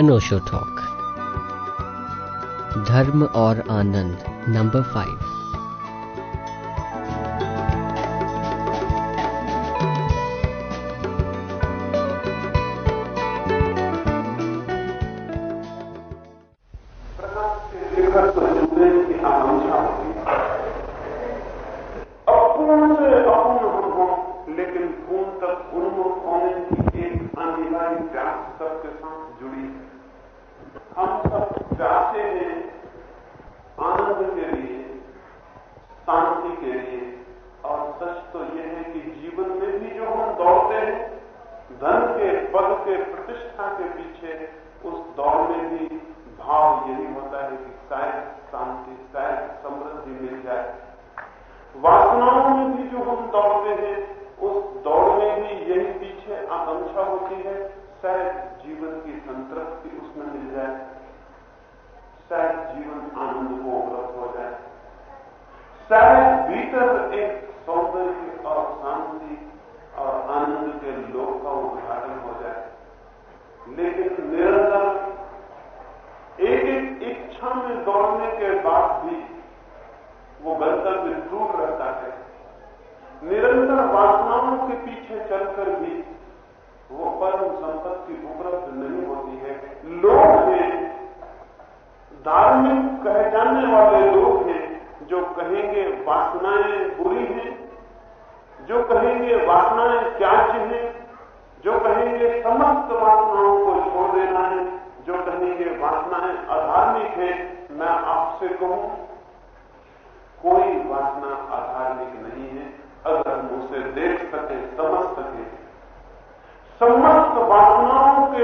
अनोशो talk धर्म और आनंद number five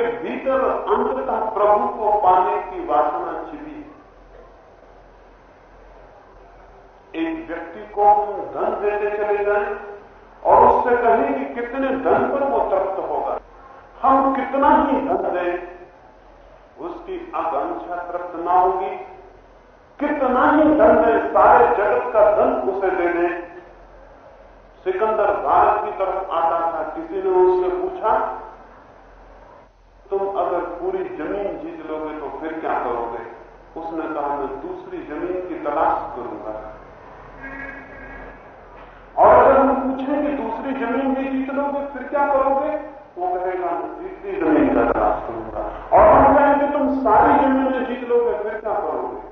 भीतर अंततः प्रभु को पाने की वासना छिपी एक व्यक्ति को हम धन देने चले जाए और उससे कहें कि कितने धन पर वो तृप्त होगा। हम कितना ही धन दें, उसकी आकांक्षा तृप्त ना होगी। कितना ही धन दें, सारे जगत का धन उसे दे दें। सिकंदर भारत की तरफ़ आता था, किसी ने उससे पूछा तुम अगर पूरी ज़मीन जीत लोगे तो फिर क्या करोगे? उसने कहा, मैं दूसरी ज़मीन की तलाश करूँगा। और अगर हम पूछें कि दूसरी ज़मीन भी जीत लोगे, फिर क्या करोगे? वो कहेगा, मैं तीसरी ज़मीन का तलाश करूँगा। और हम कहेंगे, तुम सारी ज़मीन में जीत लोगे, फिर क्या करोगे?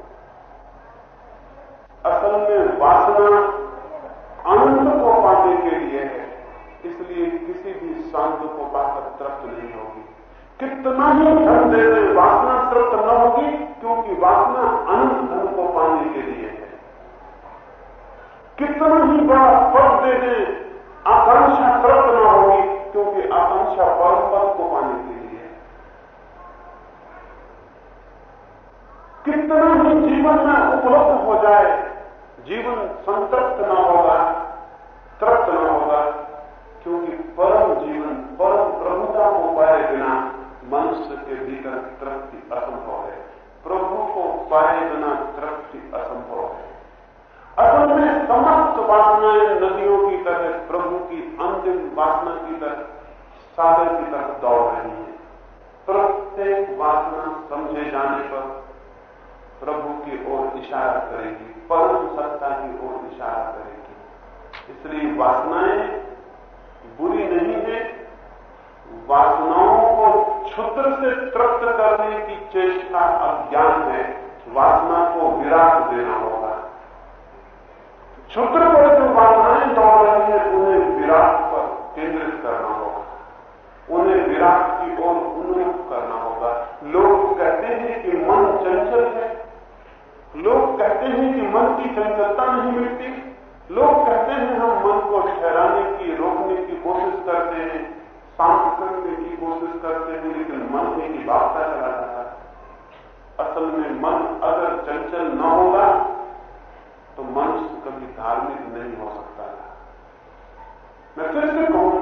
असल में वासना आनंद को पाने के लिए है। इसलिए किसी भी शांत को पाकर तृप्त नहीं होगी। कितना ही, धन दे दे, वासना तृप्त न होगी, क्योंकि वासना अनंत धन को पाने के लिए है। कितना ही बड़ा पद दे दे, आकांक्षा तृप्त न होगी, क्योंकि आकांक्षा परम पद को पाने के लिए है। कितना ही जीवन में उपलब्ध हो जाए, जीवन संतृप्त न होगा, तृप्त न होगा, क्योंकि परम जीवन, परम प्रभुता को पाए बिना मनुष्य के भीतर तृप्ति असंभव है। प्रभु को पाए बिना तृप्ति असंभव है। असल में समस्त वासनाएँ नदियों की तरह, प्रभु की अंतिम वासना की तरह, सागर की तरफ़ दौड़ रही है। प्रत्येक वासना समझे जाने पर प्रभु की ओर इशारा करेगी, परम सत्ता की ओर इशारा करेगी। इसलिए वासनाएँ बुरी नहीं है, वासनाओं क्षुद्र से तृप्त करने की चेष्टा अज्ञान है। वासना को विराट देना होगा। क्षुद्र पर जो वासनाएँ दौड़ रही है, उन्हें विराट पर केंद्रित करना होगा। उन्हें विराट की ओर उन्मुख करना होगा। लोग कहते हैं कि मन चंचल है। लोग कहते हैं कि मन की चंचलता नहीं मिलती लोग कहते हैं हम मन को ठहराने की, रोकने की कोशिश करते हैं। शांत करने की कोशिश करते हैं लेकिन मन में ही वास्ता चला जाता है। असल में मन अगर चंचल न होगा तो मनुष्य कभी धार्मिक नहीं हो सकता मैं फिर से कहूँ,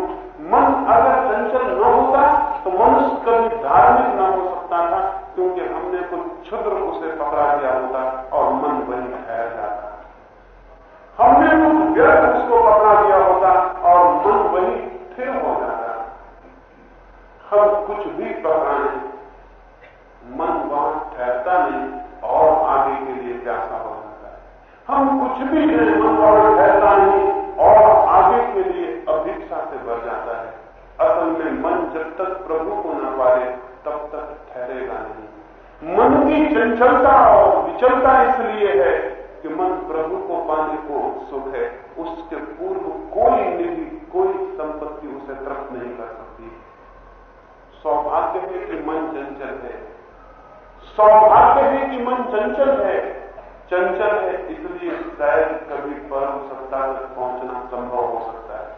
मन अगर चंचल न होगा तो मनुष्य कभी धार्मिक न हो सकता था, क्योंकि हमने कुछ क्षुद्र उसे पकड़ा दिया होता और मन वही ठहर जाता। हमने कुछ व्यर्थ उसको पकड़ा दिया होता और मन वही स्थिर हो जाता। हम कुछ भी पहनाए मन वहाँ ठहरता नहीं, और आगे के लिए प्यासा हो जाता है। हम कुछ भी करें, मन वहाँ ठहरता नहीं, और आगे के लिए अभिक्षा से बढ़ जाता है। असल में मन जब तक प्रभु को न पाए, तब तक ठहरेगा नहीं। मन की चंचलता और विचलता इसलिए है कि मन प्रभु को पाने को उत्सुक है। उसके पूर्व कोई निधि, कोई संपत्ति उसे तृप्त नहीं कर सकता। सौभाग्य है कि मन चंचल है। सौभाग्य है कि मन चंचल है। चंचल है इसलिए शायद कभी परम सत्ता तक पहुँचना संभव हो सकता है।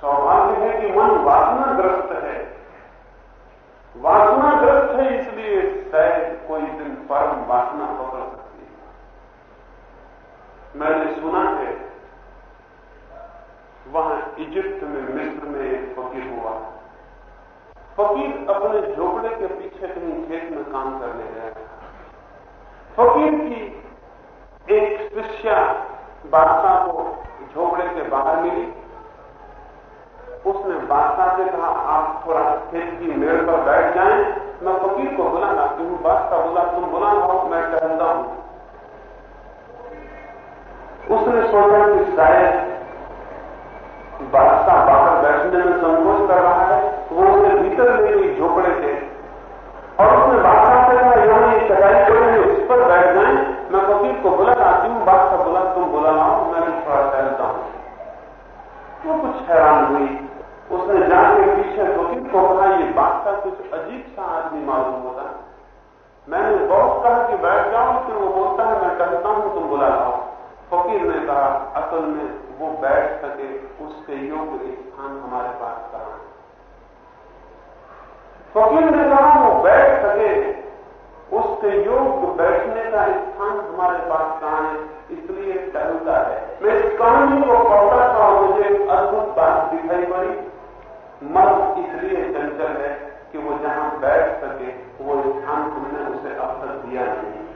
सौभाग्य है कि मन वासनाग्रस्त है। वासनाग्रस्त है इसलिए शायद कोई दिन परम वासना पकड़ सकती है। मैंने सुना है वहाँ इजिप्त में मिस्र में एक फकीर हुआ। फकीर अपने झोपड़े के पीछे कहीं खेत में काम करने गया। फकीर की एक शिष्या बादशाह को झोपड़े के बाहर मिली। उसने बादशाह से कहा, आप थोड़ा खेत की मेड़ पर बैठ जाएँ। मैं फकीर को बुला लाती हूँ बादशाह बोला, तुम बुला लाओ मैं टहलता हूँ। उसने सोचा कि शायद बादशाह बाहर बैठने में संकोच कर रहा है वो उसे भीतर ले गई झोपड़े के और उसने बादशाह से कहा यहाँ ये चटाई पड़ी इस पर बैठ जाए। मैं फकीर को बुला लाती हूँ बादशाह बुला तुम बुला लाओ मैं भी थोड़ा टहलता हूँ। वो कुछ हैरान हुई। उसने जाके पीछे फकीर को कहा, ये बादशाह कुछ अजीब सा आदमी मालूम होता मैंने बहुत कहा कि बैठ जाओ फिर वो बोलता है, मैं कहता हूँ, तुम बुला लाओ फकीर ने कहा, असल में वो बैठ सके, उसके योग्य स्थान हमारे पास कहा है? फकीर ने कहा, वो बैठ सके, उसके योग्य बैठने का स्थान हमारे पास कहा है? इसलिए टहलता है। मैं इस कहानी को पढ़ता था, मुझे अद्भुत बात दिखाई पड़ी। मन इसलिए चंचल है कि वो जहाँ बैठ सके, वो स्थान तुमने उसे अवसर दिया नहीं।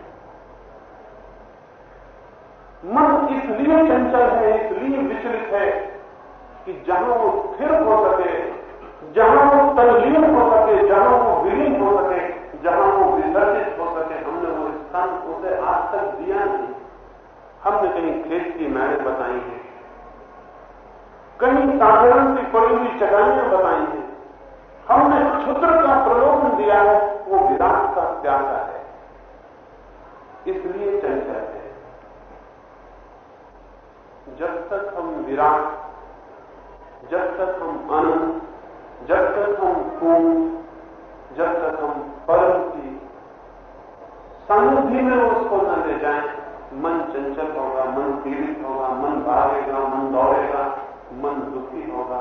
मन इसलिए चंचल है, इसलिए विचलित है कि जहाँ वो स्थिर हो सके, जहाँ वो तल्लीन हो सके, जहाँ वो विलीन हो सके, जहाँ वो विसर्जित हो सके, हमने वो स्थान उसे आज तक दिया नहीं। हमने कहीं खेत की मैंने बताई है। कहीं साधारण सी पड़ी हुई चटाइयाँ बताई हैं। हमने क्षुद्र का प्रलोभन दिया है, वो विराट का त्यागा है। इसलिए चंचल है। जब तक हम विराट, जब तक हम अनंत जब तक हम पूर्ण जब तक हम परम की सानिधि में उसको न ले जाएँ। मन चंचल होगा, मन पीड़ित होगा, मन भागेगा, मन दौड़ेगा, मन दुखी होगा,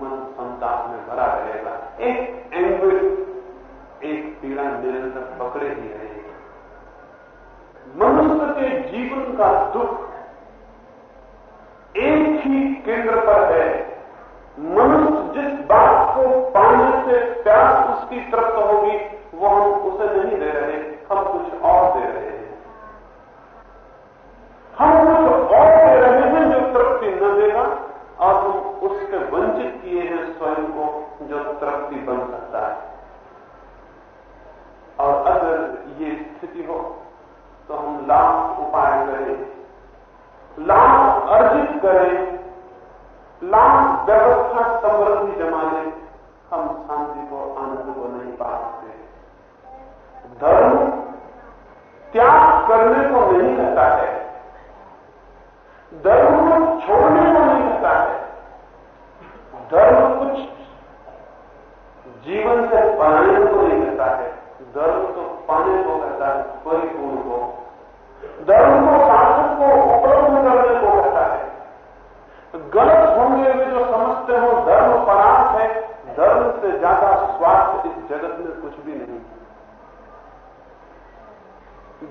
मन संताप में भरा रहेगा। एक एंग्विश एक पीड़ा निरंतर पकड़े ही रहेगी। मनुष्य के जीवन का दुख एक ही केंद्र पर है। मनुष्य जिस बात को पाने से प्यास उसकी तृप्त होगी, वो हम उसे नहीं दे रहे, हम कुछ और दे रहे हैं। हम कुछ और दे रहे हैं जो तृप्ति न देगा और हम उसके वंचित किए हैं स्वयं को जो तृप्ति बन सकता है। और अगर ये स्थिति हो तो हम लाभ उपाय करें। लाभ अर्जित करें लाभ व्यवस्था समृद्धि जमा लें, हम शांति को, आनंद को नहीं पा सकते। धर्म त्याग करने को नहीं कहता है। धर्म को छोड़ने को नहीं कहता है। धर्म कुछ जीवन से बनाने को नहीं कहता है। धर्म तो पाने को कहता है, परिपूर्ण को धर्म को शासन को उपलब्ध करने को कहता है। गलत होंगे वे जो समझते हो धर्म परार्थ है, धर्म से ज़्यादा स्वार्थ इस जगत में कुछ भी नहीं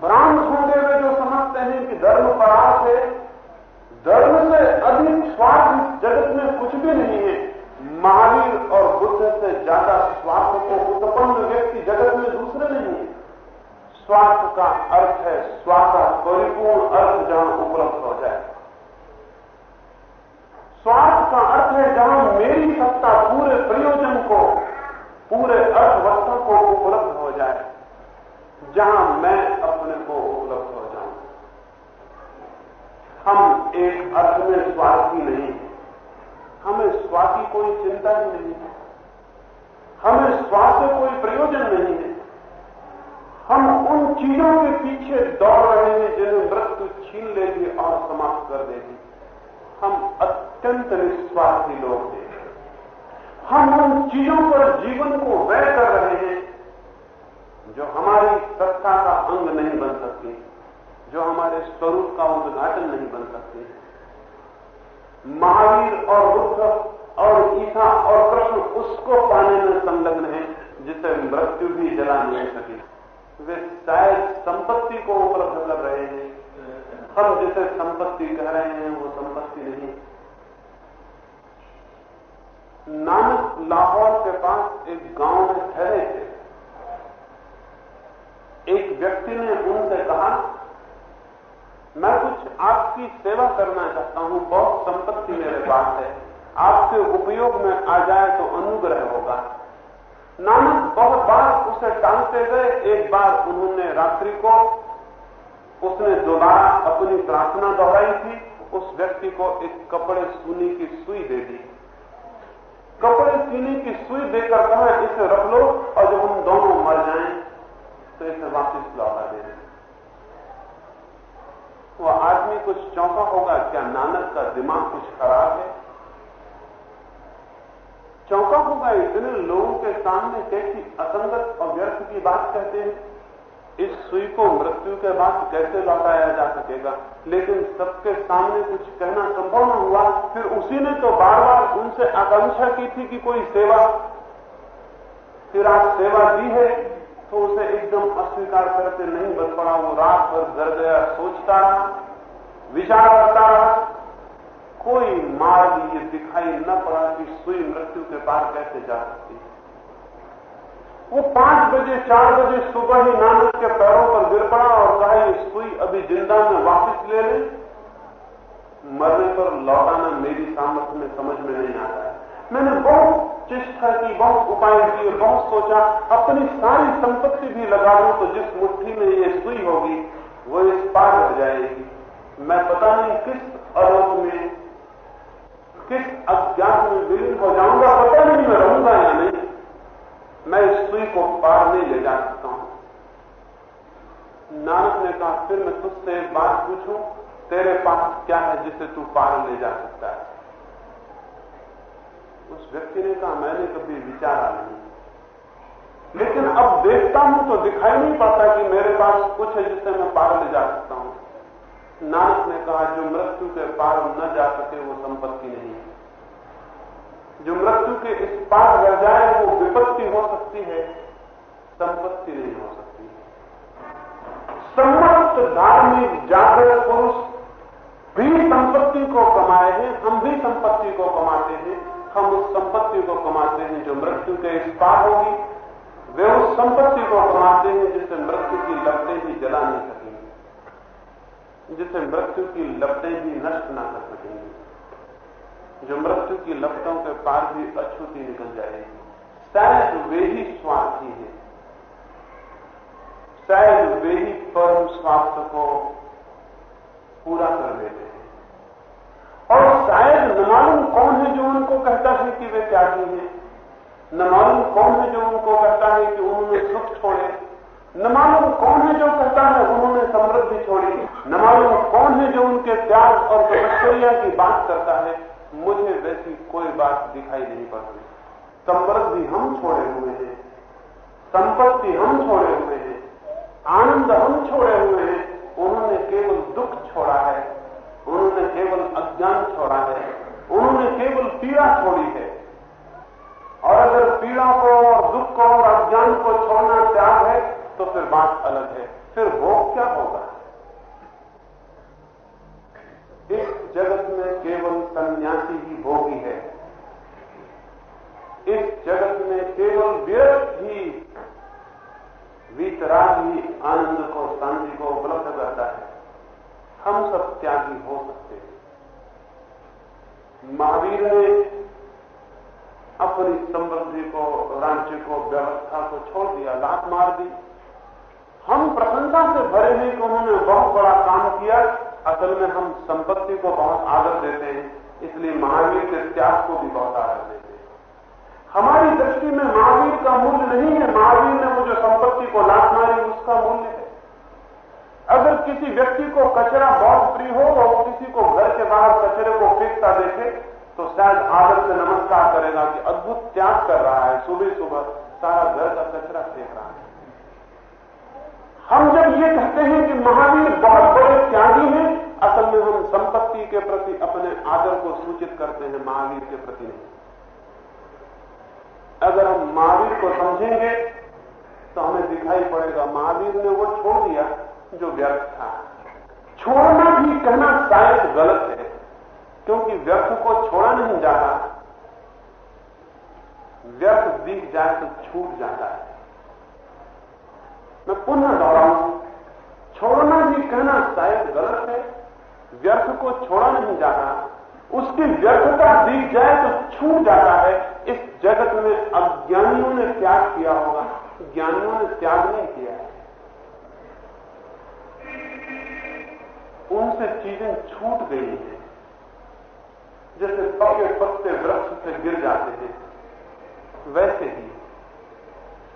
भ्रांत होंगे वे जो समझते हैं कि धर्म परार्थ है, धर्म से अधिक स्वार्थ इस जगत में कुछ भी नहीं है। महावीर और बुद्ध से ज़्यादा स्वार्थ को उत्पन्न व्यक्ति जगत में दूसरे नहीं है। स्वार्थ का अर्थ है स्वार्थ, परिपूर्ण अर्थ जहाँ उपलब्ध हो जाए। स्वार्थ का अर्थ है जहाँ मेरी सत्ता पूरे प्रयोजन को, पूरे अर्थवस्था को उपलब्ध हो जाए, जहाँ मैं अपने को उपलब्ध हो जाऊँ। हम एक अर्थ में स्वार्थी नहीं हमें स्वार्थ कोई चिंता ही नहीं है। हमें स्वार्थ कोई प्रयोजन नहीं है। हम उन चीज़ों के पीछे दौड़ रहे हैं जिन्हें मृत्यु छीन लेगी और समाप्त कर देगी हम अत्यंत निस्वार्थी लोग हैं। हम उन चीज़ों पर जीवन को व्यय कर रहे हैं जो हमारी सत्ता का अंग नहीं बन सकती, जो हमारे स्वरूप का उद्घाटन नहीं बन सकते। महावीर और बुद्ध और ईसा और कृष्ण उसको पाने में संलग्न है, जिसे मृत्यु भी जला नहीं सके वे शायद संपत्ति को उपलब्ध कर रहे हैं। हम जिसे संपत्ति कह रहे हैं, वो संपत्ति नहीं। नानक लाहौर के पास एक गाँव में ठहरे थे। एक व्यक्ति ने उनसे कहा, मैं कुछ आपकी सेवा करना चाहता हूँ, बहुत संपत्ति मेरे पास है। आपके उपयोग में आ जाए तो अनुग्रह होगा। नानक बहुत बार उसे टांगते गए एक बार उन्होंने रात्रि को, उसने दोबारा अपनी प्रार्थना दोहराई थी, उस व्यक्ति को एक कपड़े सुनी की सुई दे दी। कपड़े सीने की सुई देकर कहा, इसे रख लो और जब हम दोनों मर जाएँ तो इसे वापस लौटा दे। वो आदमी कुछ चौंका होगा, क्या नानक का दिमाग कुछ खराब है? चौंका होगा, इतने लोगों के सामने कैसी असंगत और व्यर्थ की बात कहते हैं। इस सुई को मृत्यु के बाद कैसे लौटाया जा सकेगा? लेकिन सबके सामने कुछ कहना संभव न हुआ, फिर उसी ने तो बार बार उनसे आकांक्षा की थी कि कोई सेवा, फिर आज सेवा दी है तो उसे एकदम अस्वीकार करते नहीं बन पड़ा वो रात भर घर गया, सोचता, विचार करता कोई मार्ग ये दिखाई न पड़ा कि सुई मृत्यु के पार कैसे जा सकती वो पाँच बजे, चार बजे सुबह ही नानक के पैरों पर गिर पड़ा और कहा, ये सुई अभी ज़िंदा में वापस ले ले। मरने पर लौटाना मेरी सामर्थ्य में समझ में नहीं आता है। मैंने बहुत चेष्टा की, बहुत उपाय किए, बहुत सोचा, अपनी सारी संपत्ति भी लगा लू तो जिस मुट्ठी में ये सुई होगी, वो इस पार हो जाएगी। मैं पता नहीं किस अलोक में किस अज्ञात में विलीन हो जाऊँगा, पता नहीं मैं रहूँगा या नहीं। मैं इस सुई को पार नहीं ले जा सकता हूँ। नानक ने कहा, फिर मैं तुझसे एक बात पूछूँ, तेरे पास क्या है जिसे तू पार ले जा सकता है? उस व्यक्ति ने कहा, मैंने कभी विचारा नहीं। लेकिन अब देखता हूँ तो दिखाई नहीं पाता कि मेरे पास कुछ है जिसे मैं पार ले जा सकता हूँ। नानक ने कहा, जो मृत्यु के पार न जा सके, वो संपत्ति नहीं है। जो मृत्यु के इस पार रह जाए, वो विपत्ति हो सकती है, संपत्ति नहीं हो सकती समस्त धार्मिक जागृत पुरुष भी संपत्ति को कमाए हैं, हम भी संपत्ति को कमाते हैं, हम उस संपत्ति को कमाते हैं, जो मृत्यु के इस पार होगी। वे उस संपत्ति को कमाते हैं, जिससे मृत्यु की लपटें ही जला नहीं सकती जिसे मृत्यु की लपटें भी नष्ट ना कर सकेंगी। जो मृत्यु की लपटों के पार भी अछूती निकल जाएगी। शायद वे ही स्वार्थी है। शायद वे ही परम स्वास्थ्य को पूरा कर लेते हैं। और शायद न मालूम कौन है जो उनको कहता है कि वे त्यागी हैं। न मालूम कौन है जो उनको कहता है कि उन्होंने सुख छोड़े। न मालूम कौन है जो कहता है, उन्होंने समृद्धि छोड़ी न मालूम कौन है जो उनके त्याग और तपस्या की बात करता है? मुझे वैसी कोई बात दिखाई नहीं पड़ती। समृद्धि हम छोड़े हुए हैं। संपत्ति हम छोड़े हुए हैं। आनंद हम छोड़े हुए हैं। उन्होंने केवल दुख छोड़ा है। उन्होंने केवल अज्ञान छोड़ा है। उन्होंने केवल पीड़ा छोड़ी है। और अगर पीड़ा को और दुख को और अज्ञान को छोड़ना त्याग है तो फिर बात अलग है। फिर भोग क्या होगा? इस जगत में केवल सन्यासी ही भोगी है। इस जगत में केवल व्यर्थ ही वीतराग ही आनंद को, शांति को उपलब्ध करता है। हम सब त्यागी हो सकते हैं। महावीर ने अपनी समृद्धि को राज्य को, व्यवस्था को छोड़ दिया, लात मार दी। हम प्रसन्नता से भरे हैं कि उन्होंने बहुत बड़ा काम किया। असल में हम संपत्ति को बहुत आदर देते हैं, इसलिए महावीर के त्याग को भी बहुत आदर देते हैं। हमारी दृष्टि में महावीर का मूल्य नहीं है। महावीर ने मुझे संपत्ति को लात मारी, उसका मूल्य है। अगर किसी व्यक्ति को कचरा बहुत प्रिय हो और किसी को घर के बाहर कचरे को फेंकता देखे तो शायद आदर से नमस्कार करेगा कि अद्भुत त्याग कर रहा है। सुबह सुबह सारा घर का कचरा फेंक रहा है। हम जब ये कहते हैं कि महावीर बहुत बड़े त्यागी हैं, असल में हम संपत्ति के प्रति अपने आदर को सूचित करते हैं, महावीर के प्रति नहीं। अगर हम महावीर को समझेंगे तो हमें दिखाई पड़ेगा महावीर ने वो छोड़ दिया जो व्यर्थ था। छोड़ना भी कहना शायद गलत है, क्योंकि व्यर्थ को छोड़ा नहीं जाता व्यर्थ दिख जाए तो छूट जाता है। मैं पुनः दोहराऊं। छोड़ना भी कहना शायद गलत है। व्यर्थ को छोड़ा नहीं जाता। उसकी व्यर्थता दी जाए तो छूट जाता है। इस जगत में अज्ञानियों ने त्याग किया होगा। ज्ञानियों ने त्याग नहीं किया है। उनसे चीज़ें छूट गई हैं। जैसे पके पत्ते वृक्ष से गिर जाते हैं। वैसे ही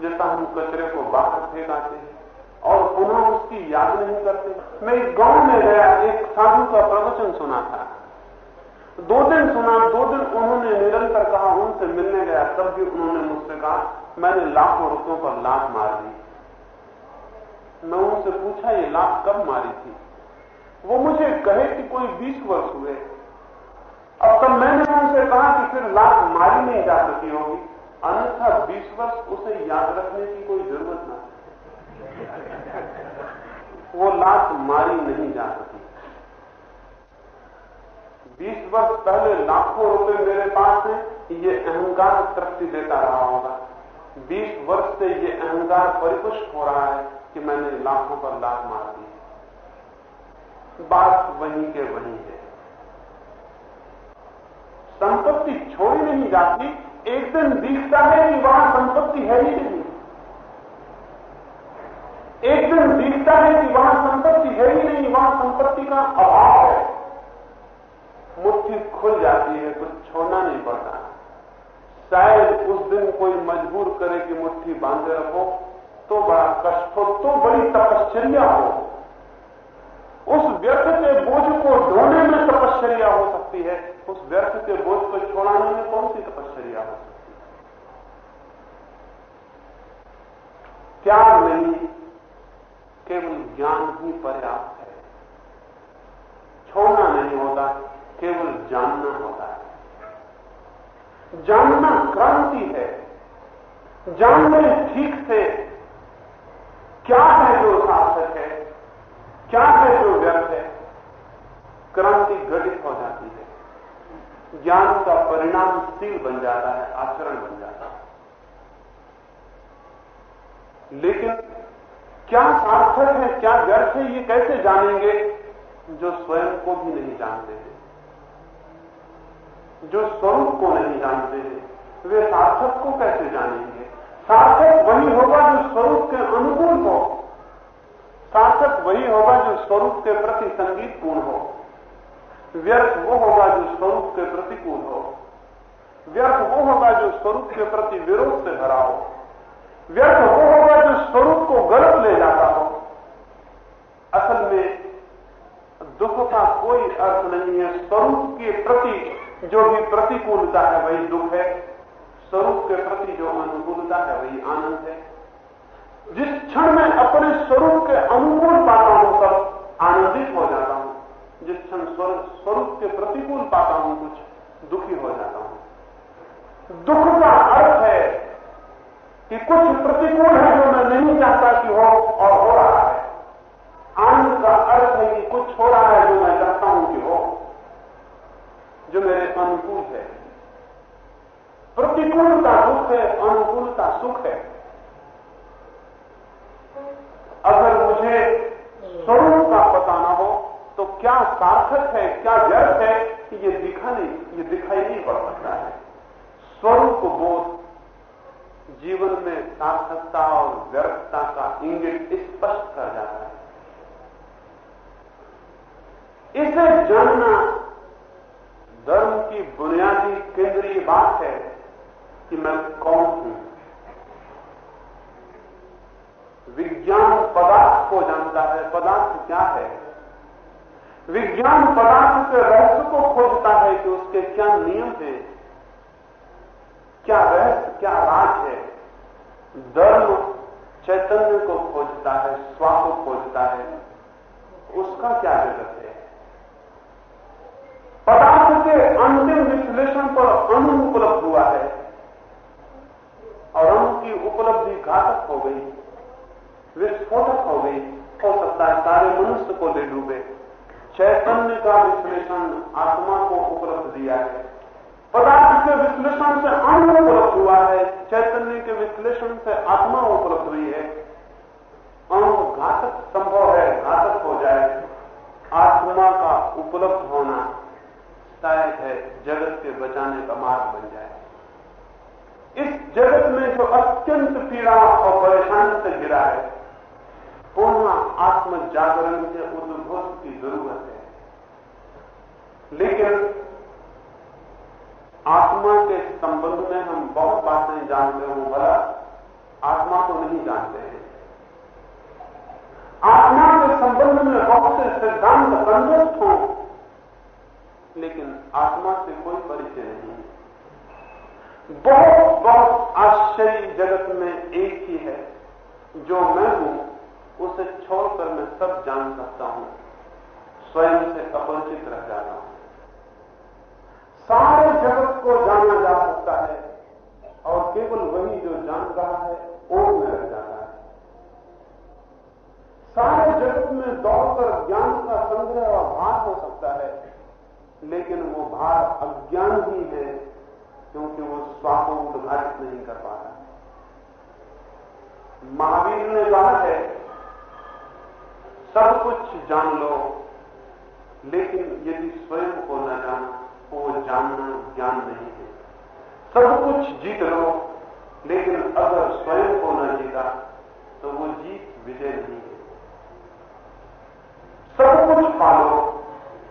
जैसा हम कचरे को बाहर फेंक आते हैं और पुनः उसकी याद नहीं करते। मैं एक गाँव में गया, एक साधु का प्रवचन सुना था। दो दिन सुना, दो दिन उन्होंने निरंतर कहा, उनसे मिलने गया, तब भी उन्होंने मुझसे कहा, मैंने लाखों रुपयों पर लाख मार दी। मैं उनसे पूछा, ये लाख कब मारी थी? वो मुझे कहे कि कोई बीस वर्ष हुए। अब तब मैंने उनसे कहा कि फिर लाख मारी नहीं जा सकी होगी। अन्यथा 20 वर्ष उसे याद रखने की कोई ज़रूरत ना वो लात मारी नहीं जा सकी। 20 वर्ष पहले लाखों रुपए मेरे पास है ये अहंकार तृप्ति देता रहा होगा। 20 वर्ष से ये अहंकार परिपुष्ट हो रहा है कि मैंने लाखों पर लात मार दी। बात वहीं के वहीं है। संपत्ति छोड़ी नहीं जाती एक दिन दिखता है कि वहाँ संपत्ति है ही नहीं। एक दिन दिखता है कि वहाँ संपत्ति है ही नहीं, वहाँ संपत्ति का अभाव है। मुट्ठी खुल जाती है, कुछ छोड़ना नहीं पड़ता। शायद उस दिन कोई मजबूर करे कि मुट्ठी बांधे रखो तो बड़ा कष्ट हो तो बड़ी तपश्चर्या हो। उस व्यर्थ के बोझ को ढोने में तपश्चर्या हो सकती है। उस व्यर्थ के बोझ को छोड़ाने में कौन सी तपश्चर्या हो? सकती है त्याग नहीं, केवल ज्ञान ही पर्याप्त है। छोड़ना नहीं होता, केवल जानना होता है। जानना क्रांति है। जानने ठीक से क्या है जो सार्थक है, क्या है जो व्यर्थ है, क्रांति घटित हो जाती है। ज्ञान का परिणामशील बन जाता है, आचरण बन जाता है। लेकिन क्या सार्थक है, क्या व्यर्थ है, ये कैसे जानेंगे? जो स्वयं को भी नहीं जानते हैं। जो स्वरूप को नहीं जानते हैं, वे सार्थक को कैसे जानेंगे? सार्थक वही होगा जो स्वरूप के अनुकूल हो। सार्थक वही होगा जो स्वरूप के प्रति संगीतपूर्ण हो। व्यर्थ वो होगा जो स्वरूप के प्रतिकूल हो व्यर्थ वो होगा जो स्वरूप के प्रति विरोध से भरा हो व्यर्थ वो होगा जो स्वरूप को गलत ले जाता हो असल में दुख का कोई अर्थ नहीं है स्वरूप के प्रति जो भी प्रतिकूलता है वही दुख है स्वरूप के प्रति जो अनुकूलता है वही आनंद है जिस क्षण में अपने स्वरूप के अनुकूल पाता हूँ तब आनंदित हो जाता जिस क्षण स्वरूप के प्रतिकूल पाता हूँ कुछ दुखी हो जाता हूँ। दुख का अर्थ है कि कुछ प्रतिकूल है जो मैं नहीं चाहता कि हो और हो रहा है। आनंद का अर्थ है कि कुछ हो रहा है जो मैं चाहता हूँ कि हो, जो मेरे अनुकूल है। प्रतिकूलता दुख है, अनुकूलता सुख है। अगर मुझे स्वरूप का पता ना हो तो क्या सार्थक है, क्या व्यर्थ है कि ये दिखा नहीं, ये दिखाई नहीं पड़ सकता है? स्वरूप बोध जीवन में सार्थकता और व्यर्थता का इंगित स्पष्ट कर जाता है। इसे जानना धर्म की बुनियादी केंद्रीय बात है कि मैं कौन हूँ। विज्ञान पदार्थ को जानता है, पदार्थ क्या है? विज्ञान पदार्थ के रहस्य को खोजता है कि उसके क्या नियम हैं? क्या रहस्य, क्या राज है? धर्म चैतन्य को खोजता है स्वा को खोजता है। उसका क्या जगत है? पदार्थ के अंतिम विश्लेषण पर अणु उपलब्ध हुआ है और अणु की उपलब्धि घातक हो गई, विस्फोटक हो गई, हो सकता है सारे मनुष्य को ले डूबे। का विश्लेषण आत्मा को उपलब्ध दिया है। पदार्थ के विश्लेषण से अणु उपलब्ध हुआ है। चैतन्य के विश्लेषण से आत्मा उपलब्ध हुई है। अणु घातक संभव है, घातक हो जाए। आत्मा का उपलब्ध होना शायद है, जगत के बचाने का मार्ग बन जाए। इस जगत में जो अत्यंत पीड़ा और परेशानी से गिरा है, पुनः आत्म जागरण के उद्घोष की ज़रूरत है। लेकिन आत्मा के संबंध में हम बहुत बातें जानते हो भला आत्मा को नहीं जानते हैं। आत्मा के संबंध में बहुत से सिद्धांत संतुष्ट हो, लेकिन आत्मा से कोई परिचय नहीं है। बहुत बहुत आश्चर्य जगत में एक ही है, जो मैं हूँ, उसे छोड़कर मैं सब जान सकता हूँ, स्वयं से अपरिचित रह जाता हूँ सारे जगत को जाना जा सकता है। और केवल वही जो जान रहा है ओर में रह जाता है। सारे जगत में दौड़कर ज्ञान का संग्रह और भार हो सकता है, लेकिन वो भार अज्ञान ही है, क्योंकि वो स्वा को उद्घाटित नहीं कर पा रहा महावीर ने कहा है, सब कुछ जान लो, लेकिन यदि स्वयं को न जाना वो जानना, ज्ञान नहीं है। सब कुछ जीत लो, लेकिन अगर स्वयं को न जीता तो वो जीत विजय नहीं है। सब कुछ पालो,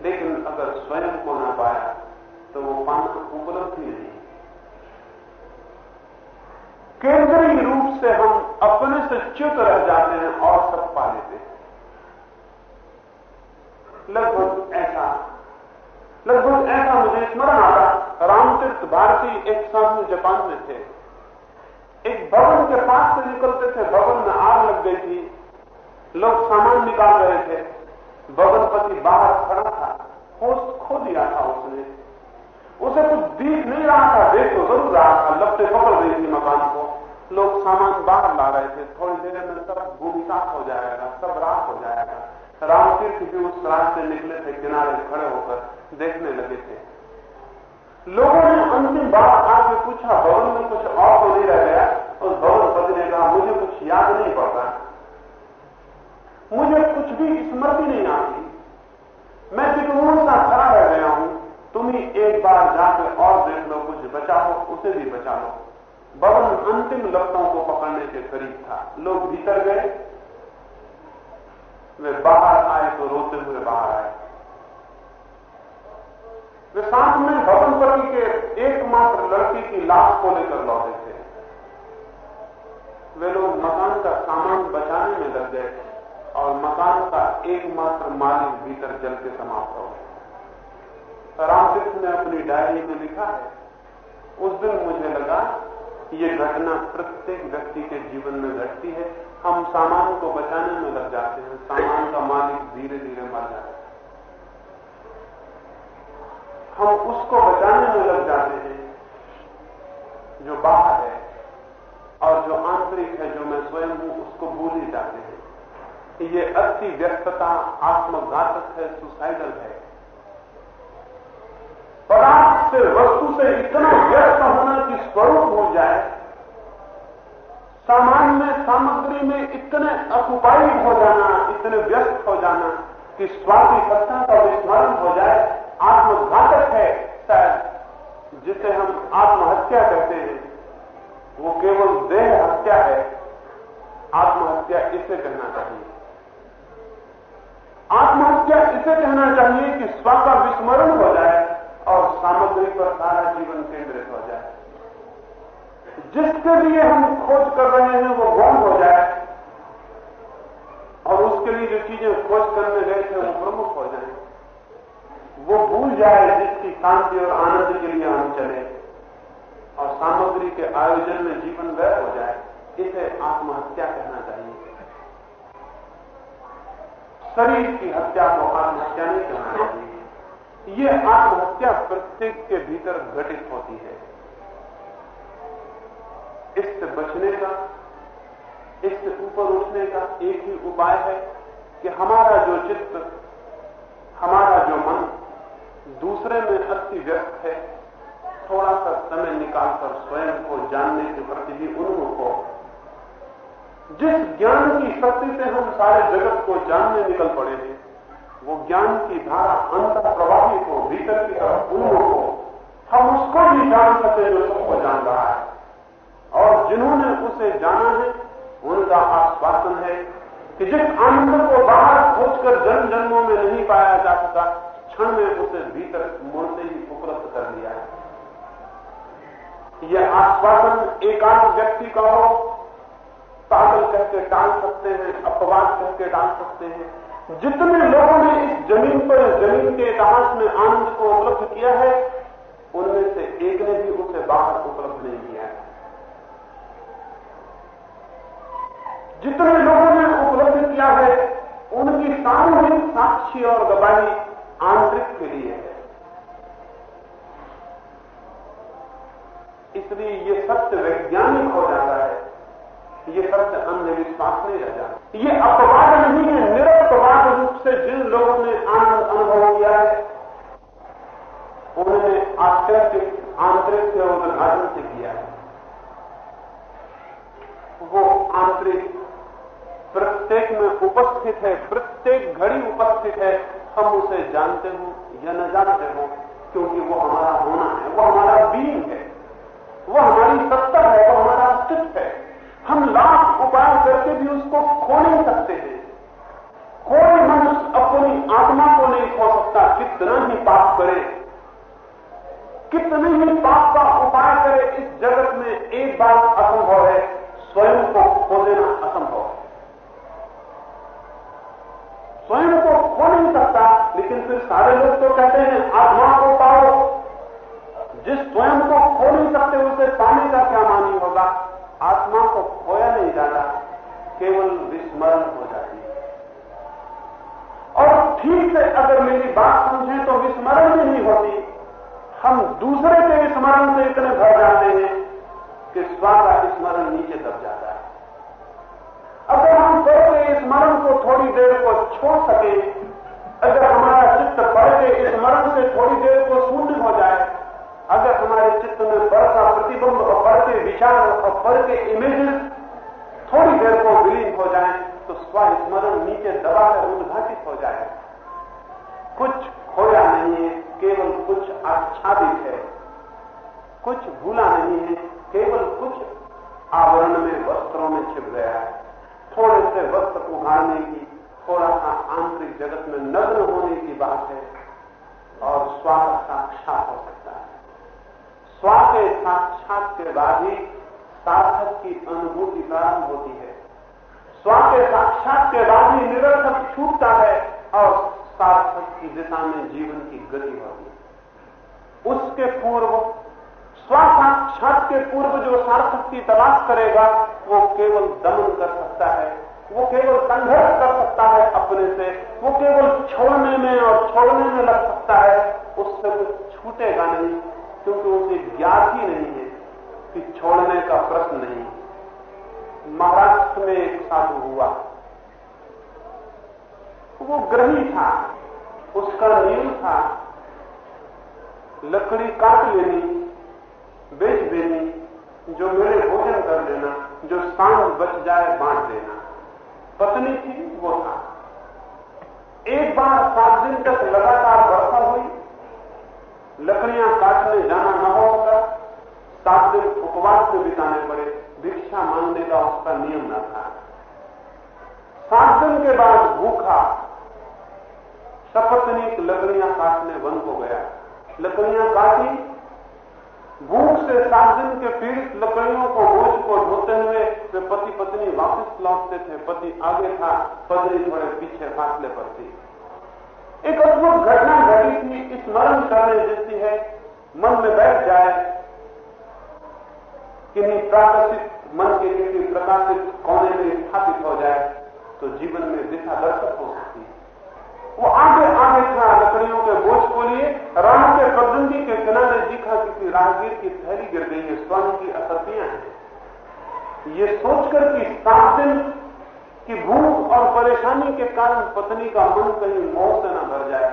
लेकिन अगर स्वयं को न पाया तो वो पाना उपलब्धि नहीं केंद्रीय रूप से हम अपने से च्युत रह जाते हैं और सब पा लेते हैं लगभग ऐसा लगभग ऐसा मुझे स्मरण आता रामतीर्थ भारती एक साथ जापान में थे। एक भवन के पास से निकलते थे, भवन में आग लग गई थी। लोग सामान निकाल रहे थे। भवनपति बाहर खड़ा था। होश खो दिया था उसने। उसे कुछ दिख नहीं रहा था। देख तो ज़रूर रहा था। लपटे पकड़ रही थी मकान को। लोग सामान बाहर ला रहे थे। थोड़ी देर में सब भूमि साफ़ हो जाएगा। सब राख हो जाएगा। रामतीर्थ भी उस रास्ते निकले थे, किनारे खड़े होकर देखने लगे थे। लोगों ने अंतिम बात आके पूछा, भवन में कुछ और तो नहीं रह गया? उस भवन पति कहा, मुझे कुछ याद नहीं पड़ता। मुझे कुछ भी स्मृति नहीं आती मैं विकमूल सा खड़ा रह गया हूँ। तुम ही एक बार जाकर और देख लो, कुछ बचा हो उसे भी बचा लो भवन अंतिम लपटों को पकड़ने के करीब था। लोग भीतर गए। वे बाहर आए तो रोते हुए बाहर आए। वे साथ में भवनपति के एकमात्र लड़की की लाश को लेकर लौटे थे। वे लोग मकान का सामान बचाने में लग गए और मकान का एकमात्र मालिक भीतर जल के समाप्त हो गए रामकृष्ण ने अपनी डायरी में लिखा है, उस दिन मुझे लगा ये घटना प्रत्येक व्यक्ति के जीवन में घटती है। हम सामान को बचाने में लग जाते हैं। सामान का मालिक धीरे धीरे मर जाता है। हम उसको बचाने में लग जाते हैं, जो बाहर है और जो आंतरिक है, जो मैं स्वयं हूँ, उसको भूल ही जाते हैं। ये अति व्यस्तता, आत्मघातक है सुसाइडल है। पदार्थ से, वस्तु से इतना व्यस्त होना कि स्वरूप हो जाए, सामान्य सामग्री में इतने अकुपाई हो जाना, इतने व्यस्त हो जाना कि स्वाति सत्ता का विस्मरण हो जाए आत्मघातक है शायद जिसे हम आत्महत्या कहते हैं, वो केवल देह हत्या है, आत्महत्या इसे कहना चाहिए। आत्महत्या इसे कहना चाहिए कि स्व का विस्मरण हो जाए और सामग्री पर सारा जीवन केंद्रित हो जाए। जिसके लिए हम खोज कर रहे हैं, वो गौण हो जाए। और उसके लिए जो चीज़ें खोज करने गए थे, वो प्रमुख हो जाए। वो भूल जाए जिसकी शांति और आनंद के लिए हम चले। और सामग्री के आयोजन में जीवन व्यय हो जाए, इसे आत्महत्या कहना चाहिए। शरीर की हत्या को आत्महत्या नहीं कहना चाहिए। ये आत्महत्या प्रत्येक के भीतर घटित होती है। इससे बचने का इससे ऊपर उठने का एक ही उपाय है कि हमारा जो चित्त, हमारा जो मन दूसरे में अति व्यस्त है। थोड़ा सा समय निकालकर स्वयं को जानने के प्रति भी उन्मुख हो जिस ज्ञान की शक्ति से हम सारे जगत को जानने निकल पड़े हैं, वो ज्ञान की धारा अंतर प्रवाहित हो भीतर की तरफ़ उन्मुख हो हम उसको भी जान सके जो सबको जान रहा है। और जिन्होंने उसे जाना है, उनका आश्वासन है कि जिस आनंद को बाहर खोजकर जन्म जन्मों में नहीं पाया जा सका क्षण में उसे भीतर मुड़ते ही उपलब्ध कर लिया है। यह आश्वासन एकांत व्यक्ति का हो, पागल कहकर टाल सकते हैं, अपवाद कहकर डाल सकते हैं। जितने लोगों ने इस ज़मीन पर ज़मीन के इतिहास में आनंद को उपलब्ध किया है, उनमें से एक ने भी उसे बाहर उपलब्ध नहीं किया है। जितने लोगों ने उपलब्ध किया है, उनकी सामूहिक साक्षी और गवाही आंतरिक के लिए है। इसलिए ये सत्य वैज्ञानिक हो जाता है। ये सत्य अंधविश्वास नहीं रह जाता ये अपवाद नहीं है, निरपवाद रूप से जिन लोगों ने आनंद अनुभव किया है, उन्होंने आश्चर्य आंतरिक से उद्घाटन से किया है। वो आंतरिक, प्रत्येक में उपस्थित है, प्रत्येक घड़ी उपस्थित है। हम उसे जानते हो या न जानते हो, क्योंकि वो हमारा होना है, वो हमारा बीन है, वो हमारी सत्ता है, वो हमारा अस्तित्व है। हम लाख उपाय करके भी उसको खो नहीं सकते हैं। कोई मनुष्य अपनी आत्मा को नहीं खो सकता, कितना ही पाप करे। कितने ही पाप का उपाय करे, इस जगत में एक बात असंभव है, स्वयं को खो देना असंभव है। स्वयं को खो नहीं सकता, लेकिन फिर सारे लोग तो कहते हैं आत्मा को पाओ। जिस स्वयं को खो नहीं सकते, उसे पाने का क्या मानी होगा? आत्मा को खोया नहीं जाता, केवल विस्मरण हो जाती है। और ठीक से अगर मेरी बात समझें तो विस्मरण नहीं होती। हम दूसरे के स्मरण से इतने भर जाते हैं कि स्व का स्मरण नीचे दब जाता है। अगर हम के स्मरण को थोड़ी देर को छोड़ सके अगर हमारा चित्त पढ़ के इस स्मरण से थोड़ी देर को शून्य हो जाए, अगर हमारे चित्त में का प्रतिबंध और के विचार और के इमेजेस थोड़ी देर को विलीन हो जाए तो स्वस्मरण नीचे दबा कर उद्घाटित हो जाए। कुछ खोया नहीं है, केवल कुछ आच्छादित है। कुछ भूला नहीं है, केवल कुछ आवरण में, वस्त्रों में छिप गया है। थोड़े से वस्त्र आंतरिक जगत में नग्न होने की बात है और स्वाद साक्षात हो सकता है। स्वा के साक्षात के बाद ही सार्थक की अनुभूति प्रारंभ होती है। स्वा के साक्षात के बाद ही निरर्थक छूटता है और सार्थक की दिशा में जीवन की गति होती है। उसके पूर्व स्वसाक्षात के पूर्व जो सार्थक की तलाश करेगा, वो केवल दमन कर सकता है। वो केवल संघर्ष कर सकता है अपने से, वो केवल छोड़ने में और छोड़ने में लग सकता है, उससे कुछ छूटेगा नहीं, क्योंकि उसे ज्ञात ही नहीं है कि छोड़ने का प्रश्न नहीं। महाराष्ट्र में एक साधु हुआ। वो ग्रही था, उसका नियम था, लकड़ी काट लेनी, बेच देनी, जो मेरे भोजन कर देना जो सांस बच जाए बांट देना। पत्नी थी, वो था। एक बार सात दिन तक लगातार वर्षा हुई। लकड़ियाँ काटने जाना न होगा सात दिन उपवास में बिताने पड़े। भिक्षा मांगने का उसका नियम न था। सात दिन के बाद भूखा, सपत्नीक लकड़ियाँ काटने बंद हो गया। लकड़ियाँ काटी भूख से सात दिन के पीड़ित लकड़ियों को बोझ को ढोते हुए वे पति पत्नी वापस लौटते थे। पति आगे था, पत्नी थोड़े पीछे फासले पर थी। एक अद्भुत घटना घटी थी स्मरण करने जैसी है, मन में बैठ जाए किन्हीं प्राकृतिक मन के किसी प्रकाशित कोने में स्थापित हो जाए तो जीवन में दिशा दर्शक हो सकती वो आगे आगे था लकड़ियों के बोझ को लिए, राह के पगडंडी के किनारे दिखा किसी राहगीर की थैली गिर गई है स्वर्ण की असतियाँ हैं। ये सोचकर कि सात दिन की भूख और परेशानी के कारण पत्नी का मन कहीं मोह से न भर जाए,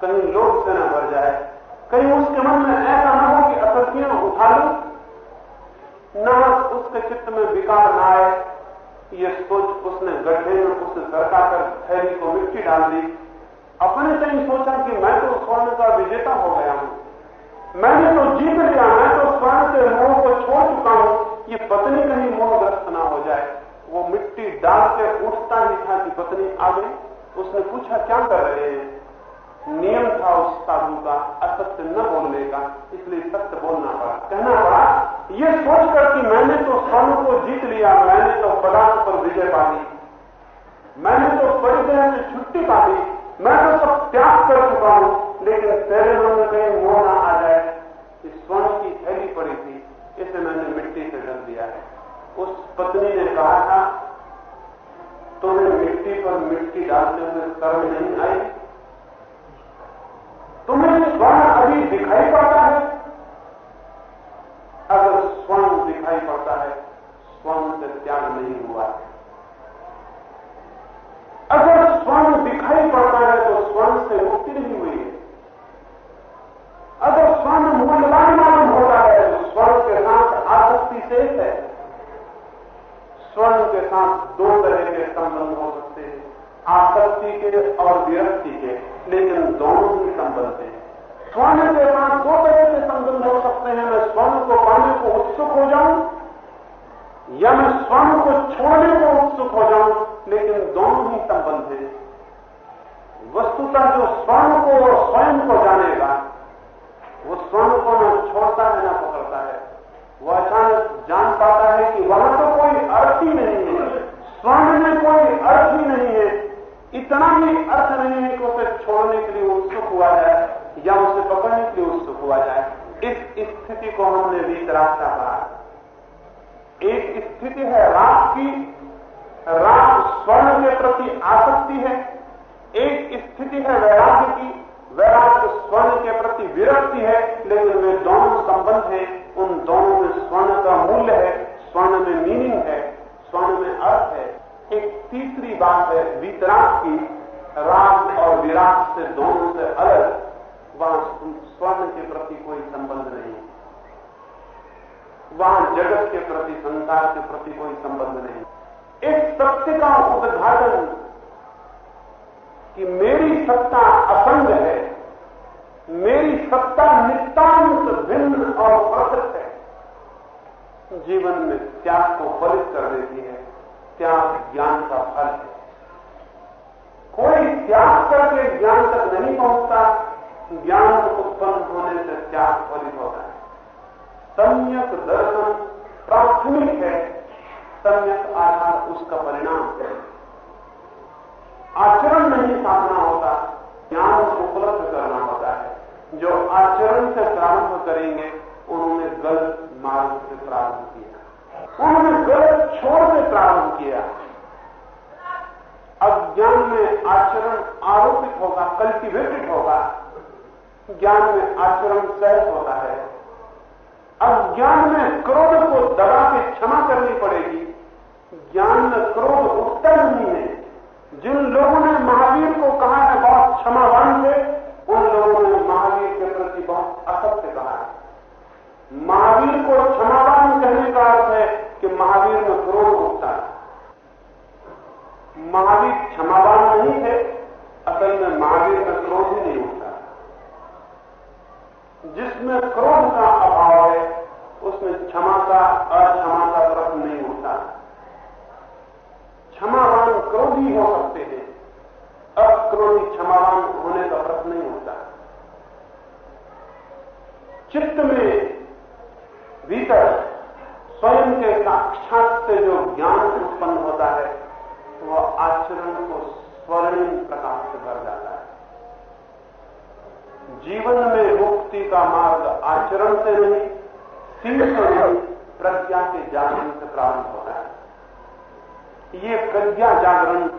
कहीं लोभ से न भर जाए, कहीं उसके मन में ऐसा न हो कि असतियाँ उठा लू। न उसके चित्त में विकार न आए, ये सोच उसने गड्ढे में उसे सरका कर थैली को मिट्टी डाल दी। अपने से ही सोचा कि मैं तो स्वर्ण का विजेता हो गया हूँ। मैंने तो जीत लिया, मैं तो स्वर्ण के मोह को छोड़ चुका हूँ ये पत्नी कहीं मोहग्रस्त ना हो जाए। वो मिट्टी डाल के उठता ही था कि पत्नी आ गई उसने पूछा, क्या कर रहे हैं? नियम था उस साधु का असत्य न बोलने का इसलिए सत्य बोलना पड़ा। कहना पड़ा, ये सोचकर कि मैंने तो स्वर्ण को जीत लिया, मैंने तो पदार्थ पर विजय पा ली मैंने तो परिचय से छुट्टी पा ली मैं तो सब त्याग कर चुका हूँ, लेकिन तेरे मन में मोह ना आ जाए। कि स्वर्ण की थैली पड़ी थी, इसे मैंने मिट्टी से ढक दिया है। उस पत्नी ने कहा था, तुम्हें मिट्टी पर मिट्टी डालते हुए कर्म नहीं आई? तुम्हें स्वर्ण अभी दिखाई पड़ता है? अगर स्वर्ण दिखाई पड़ता है, स्वर्ण से त्याग नहीं हुआ है। अगर स्वर्ण दिखाई पड़ता है तो स्वर्ण से मुक्ति नहीं हुई है। अगर स्वर्ण मूल्यवान मालूम होता है तो स्वर्ण के साथ आसक्ति से है। स्वर्ण के साथ दो तरह के संबंध हो सकते हैं, आसक्ति के और विरक्ति के, लेकिन दोनों ही संबंध हैं। स्वर्ण के साथ दो तरह के संबंध हो सकते हैं, मैं स्वर्ण को पाने को उत्सुक हो जाऊँ, या मैं स्वर्ण को छोड़ने को उत्सुक हो जाऊँ। लेकिन दोनों ही संबंध है। वस्तुतः जो स्वर्ण को और स्वयं को जानेगा, वो स्वर्ण को न छोड़ता है, न पकड़ता है। वो अचानक जान पाता है कि वहाँ तो कोई अर्थ ही नहीं है। स्वर्ण में कोई अर्थ ही नहीं है। इतना भी अर्थ नहीं है कि उसे छोड़ने के लिए उत्सुक हुआ जाए, या उसे पकड़ने के लिए उत्सुक हुआ जाए। इस स्थिति को हमने वीतराशा कहा। एक स्थिति है रात की राग स्वर्ण के प्रति आसक्ति है, एक स्थिति है वैराग्य की, वैराग्य स्वर्ण के प्रति विरक्ति है, लेकिन वे दोनों संबंध हैं, उन दोनों में स्वर्ण का मूल्य है, स्वर्ण में मीनिंग है, स्वर्ण में अर्थ है। एक तीसरी बात है वितराग की, राग और विराग से दोनों से अलग, वहाँ स्वर्ण के प्रति कोई संबंध नहीं वहाँ जगत के प्रति, संसार के प्रति कोई संबंध नहीं इस सत्य का उद्घाटन कि मेरी सत्ता असंग है, मेरी सत्ता नितांत भिन्न और प्रकृत है। जीवन में त्याग को फलित कर देती है, त्याग ज्ञान का फल है। कोई त्याग करके ज्ञान तक नहीं पहुँचता, ज्ञान उत्पन्न होने से त्याग फलित होता है। सम्यक दर्शन प्राथमिक है। सम्यक आधार उसका परिणाम है। आचरण नहीं साधना होता ज्ञान उपलब्ध करना होता है। जो आचरण से प्रारंभ करेंगे, उन्होंने गलत मार्ग से प्रारंभ किया। उन्होंने गलत छोड़ से प्रारंभ किया। अज्ञान में आचरण आरोपित होगा, कल्टिवेटेड होगा। ज्ञान में आचरण सहज होता है। अज्ञान में क्रोध को दबा के क्षमा करनी पड़ेगी। ज्ञान में क्रोध उठता नहीं है। जिन लोगों ने महावीर को कहा है, बहुत क्षमावान थे उन लोगों ने महावीर के प्रति बहुत असत्य कहा है। महावीर को क्षमावान कहने का अर्थ है कि महावीर में क्रोध उठता है। महावीर क्षमावान नहीं थे, असल में महावीर में क्रोध ही नहीं उठता। जिसमें क्रोध का अभाव है, उसमें क्षमा का, अक्षमा का प्रश्न नहीं होता क्षमावान क्रोधी हो सकते हैं। अब अक्रोधी क्षमावान होने का प्रश्न नहीं होता। चित्त में भीतर स्वयं के साक्षात से जो ज्ञान उत्पन्न होता है, वह आचरण को स्वर्णिम प्रकाश से भर जाता है। जीवन में मुक्ति का मार्ग आचरण से नहीं नहीं, प्रज्ञा के जागरण से प्रारंभ है। ये प्रज्ञा जागरण,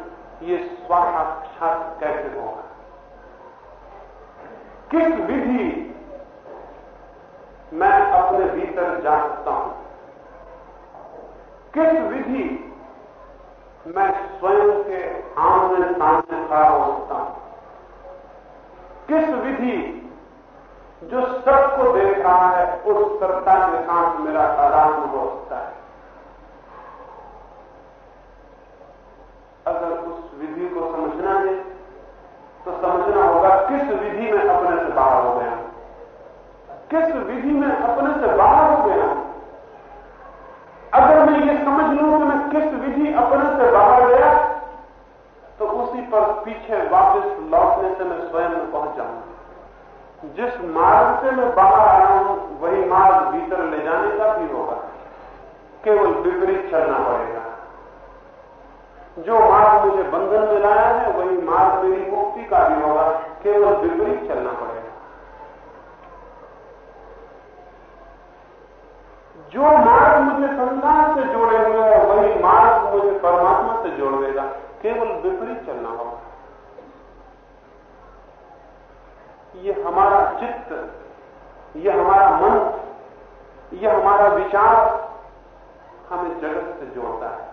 ये स्वाक्षात कैसे होगा? किस विधि मैं अपने भीतर जा सकता हूँ? किस विधि मैं स्वयं के आमने सामने खड़ा हो सकता हूँ? किस विधि जो सबको देख रहा है, उस सत्ता के साथ मेरा आराम हो सकता है? अगर उस विधि को समझना है तो समझना होगा किस विधि में अपने से बाहर हो गया। किस विधि में अपने से बाहर हो गया। अगर मैं ये समझ लूँ कि मैं किस विधि अपने से बाहर गया तो उसी पर पीछे वापस लौटने से मैं स्वयं में पहुँच जाऊँगा। जिस मार्ग से मैं बाहर आया हूँ, वही मार्ग भीतर ले जाने का भी होगा। केवल विपरीत चलना पड़ेगा। जो मार्ग मुझे बंधन में लाया है, वही मार्ग मेरी मुक्ति का भी होगा। केवल विपरीत चलना पड़ेगा। जो मार्ग मुझे संसार से जोड़े हुए है, वही मार्ग मुझे परमात्मा से जोड़ देगा। केवल विपरीत चलना होगा। ये हमारा चित्त, ये हमारा मन, ये हमारा विचार हमें जगत से जोड़ता है।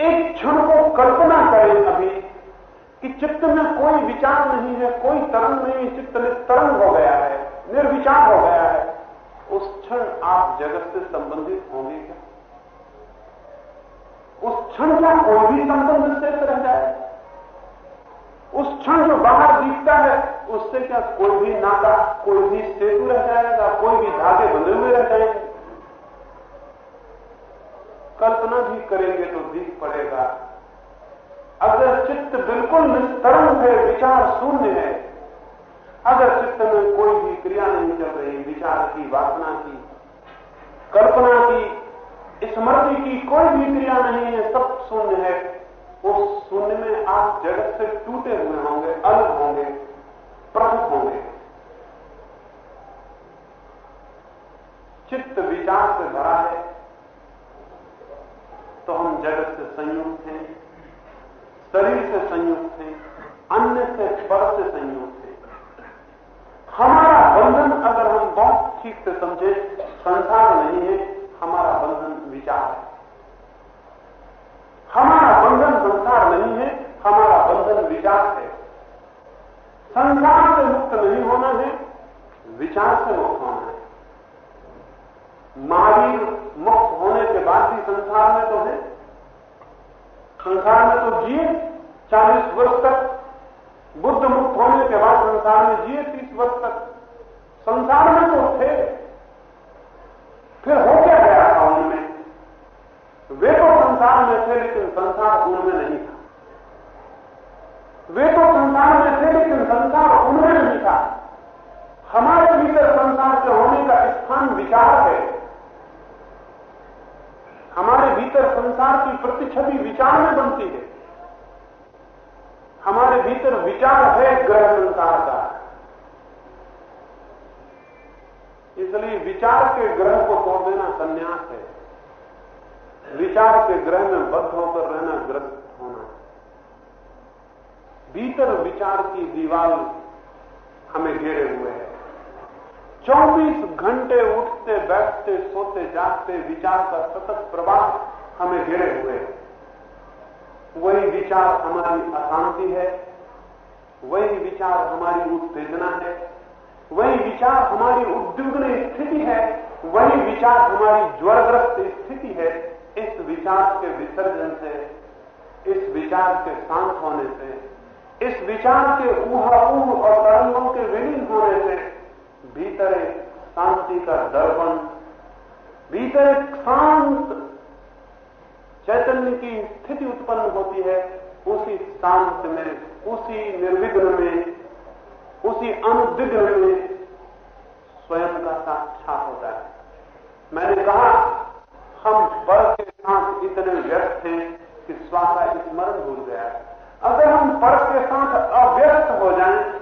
एक क्षण को कल्पना करें अभी कि चित्त में कोई विचार नहीं है, कोई तरंग नहीं, चित्त में तरंग हो गया है, निर्विचार हो गया है। उस क्षण आप जगत से संबंधित होंगे क्या? उस क्षण का कोई भी संबंध शेष रह जाए। उस क्षण जो बाहर दिखता है, उससे क्या कोई भी नाता, कोई भी सेतु रह जाएगा, कोई भी धागे बंधे हुए रह जाएँगे? कल्पना भी करेंगे तो दिख पड़ेगा। अगर चित्त बिल्कुल निस्तरण है, विचार शून्य है, अगर चित्त में कोई भी क्रिया नहीं चल रही, विचार की, वासना की, कल्पना की, स्मृति की कोई भी क्रिया नहीं है, सब शून्य है उस शून्य में आप जगत से टूटे हुए होंगे, अलग होंगे पृथक होंगे। चित्त विचार से भरा है तो हम जगत से संयुक्त हैं, शरीर से संयुक्त हैं, अन्य से पर से संयुक्त हैं। हमारा बंधन अगर हम बहुत ठीक से समझे, संसार नहीं है, हमारा बंधन विचार है। हमारा बंधन संसार नहीं है, हमारा बंधन विचार है। संसार से मुक्त नहीं होना है, विचार से मुक्त होना है। महावीर मुक्त होने के बाद भी संसार में तो है। संसार में तो जिए, चालीस वर्ष तक। बुद्ध मुक्त होने के बाद संसार में जिए तीस वर्ष तक। संसार में तो थे। फिर हो क्या गया था उनमें? वे तो संसार में थे, लेकिन संसार उनमें नहीं था। वे तो संसार में थे, लेकिन संसार उनमें नहीं था। हमारे भीतर संसार के होने का स्थान विचार है। हमारे भीतर संसार की प्रतिछवि विचार में बनती है। हमारे भीतर विचार है ग्रह संसार का। इसलिए विचार के ग्रह को तोड़ देना? संन्यास है। विचार के ग्रह में बद्ध होकर रहना ग्रस्त होना। भीतर विचार की दीवार हमें घेरे हुए है। 24 घंटे उठते बैठते, सोते, जागते, विचार का सतत प्रवाह हमें घेरे हुए वही विचार हमारी अशांति है, वही विचार हमारी उत्तेजना है, वही विचार हमारी उद्विग्न स्थिति है, वही विचार हमारी ज्वरग्रस्त स्थिति है, इस विचार के विसर्जन से, इस विचार के शांत होने से, इस विचार के ऊहाऊह और तरंगों के विलीन होने से, भीतर एक शांति का दर्पण भीतर एक शांत चैतन्य की स्थिति उत्पन्न होती है उसी शांत में उसी निर्विघ्न में उसी अनुदिग्न में स्वयं का साक्षात होता है। मैंने कहा हम पर के साथ इतने व्यस्त थे कि स्वासा स्मरण भूल गया। अगर हम पर के साथ अव्यस्त हो जाएँ,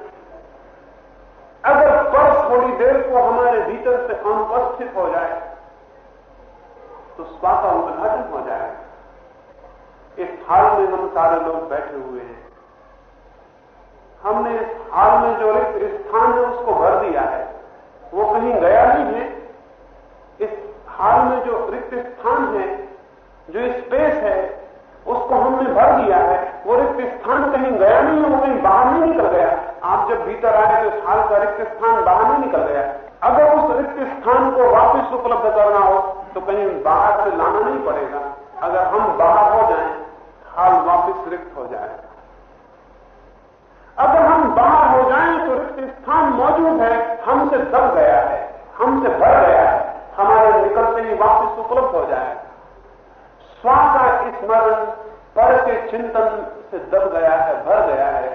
अगर पर थोड़ी देर को हमारे भीतर से अनुपस्थित हो जाए तो स्वा का उद्घाटन हो जाएगा इस हाल में हम सारे लोग बैठे हुए हैं। हमने इस हाल में जो स्थान है उसको भर दिया है, वो कहीं गया नहीं है। इस हाल में जो रिक्त स्थान है, जो स्पेस है, उसको हमने भर दिया है। वो रिक्त स्थान कहीं गया नहीं है वो कहीं बाहर नहीं निकल गया। आप जब भीतर आए तो इस हाल का रिक्त स्थान बाहर नहीं निकल गया। अगर उस रिक्त स्थान को वापस उपलब्ध करना हो तो कहीं बाहर से लाना नहीं पड़ेगा। अगर हम बाहर हो जाएँ हाल वापस रिक्त हो जाएगा। अगर हम बाहर हो जाए तो रिक्त स्थान मौजूद है। हमसे दब गया है। हमसे भर गया है। हमारे निकलते ही वापस उपलब्ध हो जाएगा। स्वा का स्मरण पर के चिंतन से दब गया है, भर गया है।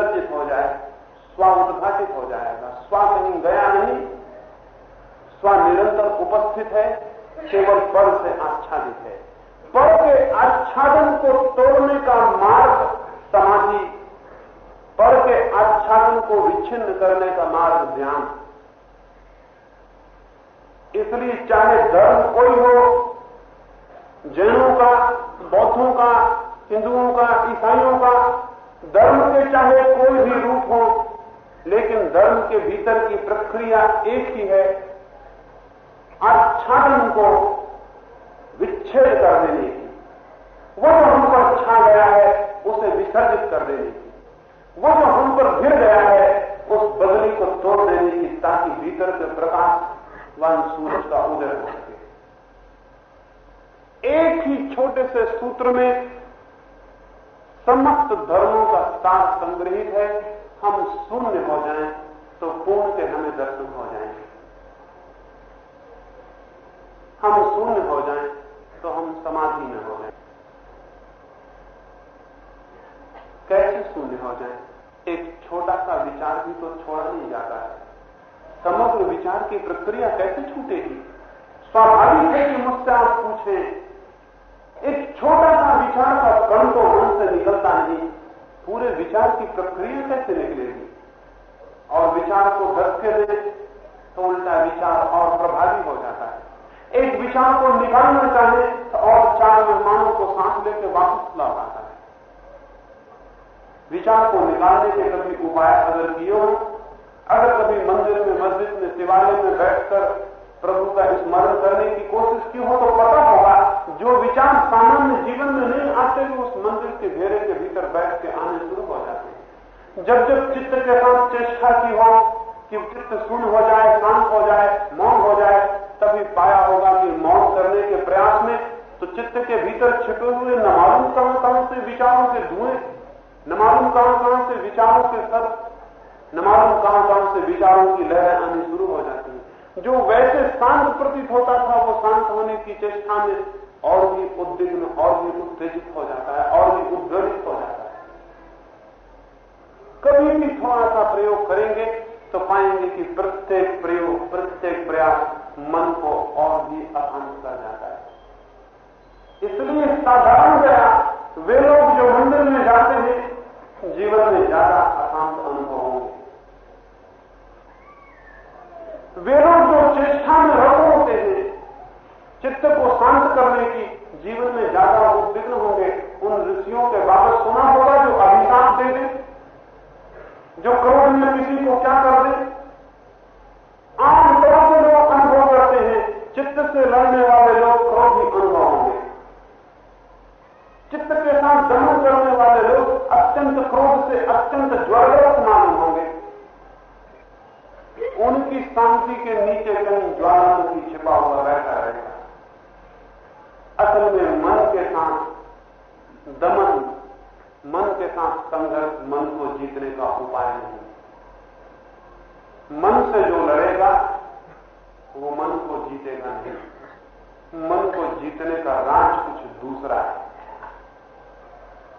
विसर्जित हो जाए स्व उद्घाटित हो जाएगा। स्व कहीं गया नहीं स्व निरंतर उपस्थित है, केवल पर से आच्छादित है। पर के आच्छादन को तोड़ने का मार्ग समाधि पर के आच्छादन को विच्छिन्न करने का मार्ग ध्यान इसलिए चाहे धर्म कोई हो, जैनों का, बौद्धों का, हिंदुओं का, ईसाइयों का धर्म के चाहे कोई भी रूप हो, लेकिन धर्म के भीतर की प्रक्रिया एक ही है। आच्छादन को विच्छेद कर देने की। वो जो हम पर छा गया है, उसे विसर्जित कर देने की। वो जो हम पर गिर गया है, उस बदली को तोड़ देने की, ताकि भीतर के प्रकाश वन सूरज का उदय हो सके। एक ही छोटे से सूत्र में समस्त धर्मों का सार संग्रहित है। हम शून्य हो जाएँ तो पूर्ण के हमें दर्शन हो जाएँगे। हम शून्य हो जाएँ तो हम समाधि में हो जाएँ। कैसे शून्य हो जाए? एक छोटा सा विचार भी तो छोड़ा नहीं जाता है। समग्र विचार की प्रक्रिया कैसे छूटेगी? स्वाभाविक है कि मुझसे आप पूछें एक छोटा सा विचार का कण तो मन से निकलता नहीं, पूरे विचार की प्रक्रिया कैसे निकलेगी? और विचार को धक्के दे तो उल्टा विचार और प्रभावी हो जाता है। एक विचार को निकालना चाहे तो और चार मेहमानों को सांस लेकर वापस ला पाता है। विचार को निकालने के कभी उपाय अगर किए हो, अगर कभी मंदिर में, मस्जिद में, शिवालय में बैठकर प्रभु का स्मरण करने की कोशिश की हो तो पता होगा जो विचार सामान्य जीवन में नहीं आते भी उस मंदिर के घेरे के भीतर बैठ के आने शुरू हो जाते हैं। जब जब चित्त के साथ चेष्टा की हो, कि चित्त सुन हो जाए, शांत हो जाए, मौन हो जाए, तभी पाया होगा कि मौन करने के प्रयास में तो चित्त के भीतर छिपे हुए न मालूम कहाँ कहाँ से विचारों के धुएँ, न मालूम कहाँ कहाँ से विचारों के सर, न मालूम कहाँ कहाँ से विचारों की लहरें आनी शुरू हो जाती है। जो वैसे शांत प्रतीत होता था, वो शांत होने की चेष्टा में और भी उद्विग्न और भी उत्तेजित हो जाता है, और भी उद्गलित हो जाता है। कभी भी थोड़ा सा प्रयोग करेंगे तो पाएँगे कि प्रत्येक प्रयोग, प्रत्येक प्रयास मन को और भी अशांत कर जाता है। इसलिए साधारण गया वे लोग जो मंदिर में जाते हैं, जीवन में ज़्यादा अशांत अनुभव होंगे। वे लोग जो चेष्टा में रत होते हैं चित्त को शांत करने की जीवन में ज़्यादा उद्विग्न होंगे, उन ऋषियों के बाबत सुना होगा जो अभिशाप दे दे, जो क्रोध में किसी को क्या कर दे। आमतौर से लोग अनुभव करते हैं, चित्त से लड़ने वाले लोग क्रोधी अनुभव होंगे। चित्त के साथ दमन करने वाले लोग अत्यंत क्रोध से अत्यंत ज्वरग्रस्त मालूम होंगे। उनकी शांति के नीचे कहीं ज्वालामुखी छिपा हुआ रहता रहेगा असल में मन के साथ दमन, मन के साथ संघर्ष, मन को जीतने का उपाय नहीं। मन से जो लड़ेगा, वो मन को जीतेगा नहीं। मन को जीतने का राज कुछ दूसरा है।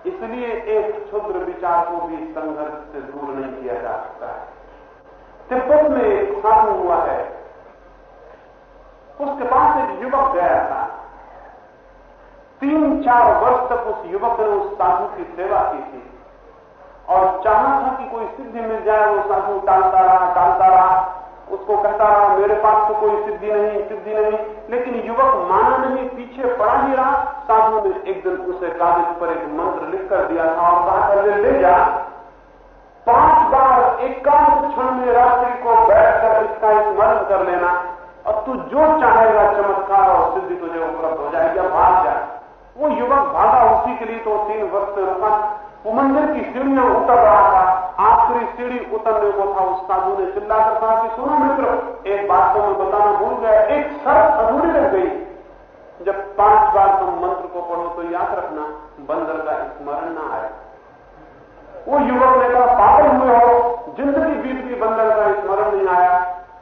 इसलिए एक क्षुद्र विचार को भी संघर्ष से दूर नहीं किया जा सकता है। तिब्बत में एक हुआ है। उसके पास एक युवक गया था। तीन चार वर्ष तक उस युवक ने उस साधु की सेवा की थी। और चाहना था कि कोई सिद्धि मिल जाए, वो साधु टालता रहा टालता रहा। उसको कहता रहा, मेरे पास तो कोई सिद्धि नहीं सिद्धि नहीं। लेकिन युवक माना नहीं, पीछे पड़ा ही रहा। साधु ने एक दिन उसे कागज़ पर एक मंत्र लिख कर दिया था और कहा कर ले जा। पाँच बार एकांत क्षण में रात्रि को बैठकर इसका स्मरण कर लेना। अब तू जो चाहेगा चमत्कार और सिद्धि तुझे उपलब्ध हो जाएगी, अब भाग जाए वो युवक भागा उसी के लिए तो तीन वर्ष से रुका वो मंदिर की सीढ़ियाँ उतर रहा था। आखिरी सीढ़ी उतरने को था उस साधु ने चिल्लाकर कहा कि सुनो मित्र, एक बात को मैं बताना भूल गया, एक शर्त अधूरी रह गई। जब पाँच बार तुम मंत्र को पढ़ो तो याद रखना, बंदर का स्मरण ना आए। वो युवक ने कहा, पागल हुए हो, ज़िंदगी बीत भी बंदर का स्मरण नहीं आया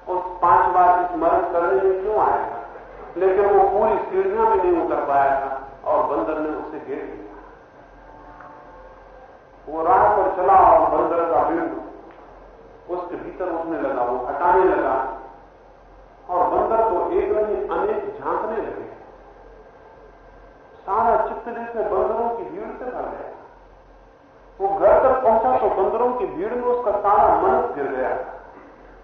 और पाँच बार स्मरण करने में क्यों आएगा लेकिन वो पूरी सीढ़ियाँ भी नहीं उतर पाया था। और बंदर ने उसे घेर लिया। वो राह पर चला और बंदर का बिंदु, उसके भीतर उठने लगा, वो हटाने लगा और बंदर को एक नहीं अनेक झांकने लगे। सारा चित्त जैसे बंदरों की भीड़ से भर गया। वो घर तक पहुँचा तो बंदरों की भीड़ में उसका सारा मन गिर गया।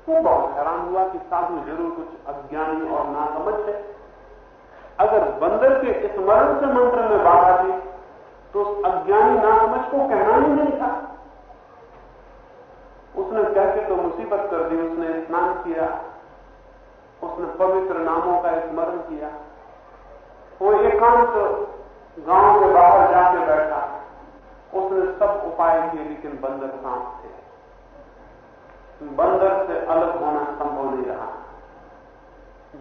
वो बहुत हैरान हुआ कि साधु ज़रूर कुछ अज्ञानी और नासमझ है। अगर बंदर के स्मरण से मंत्र में बाधा थी तो उस अज्ञानी नासमझ को कहना ही नहीं था। उसने कहते तो मुसीबत कर दी, उसने स्नान किया, उसने पवित्र नामों का स्मरण किया। वो एकांत गाँव के बाहर जाके बैठा। उसने सब उपाय किए, लेकिन बंदर सांस थे। बंदर से अलग होना संभव नहीं रहा।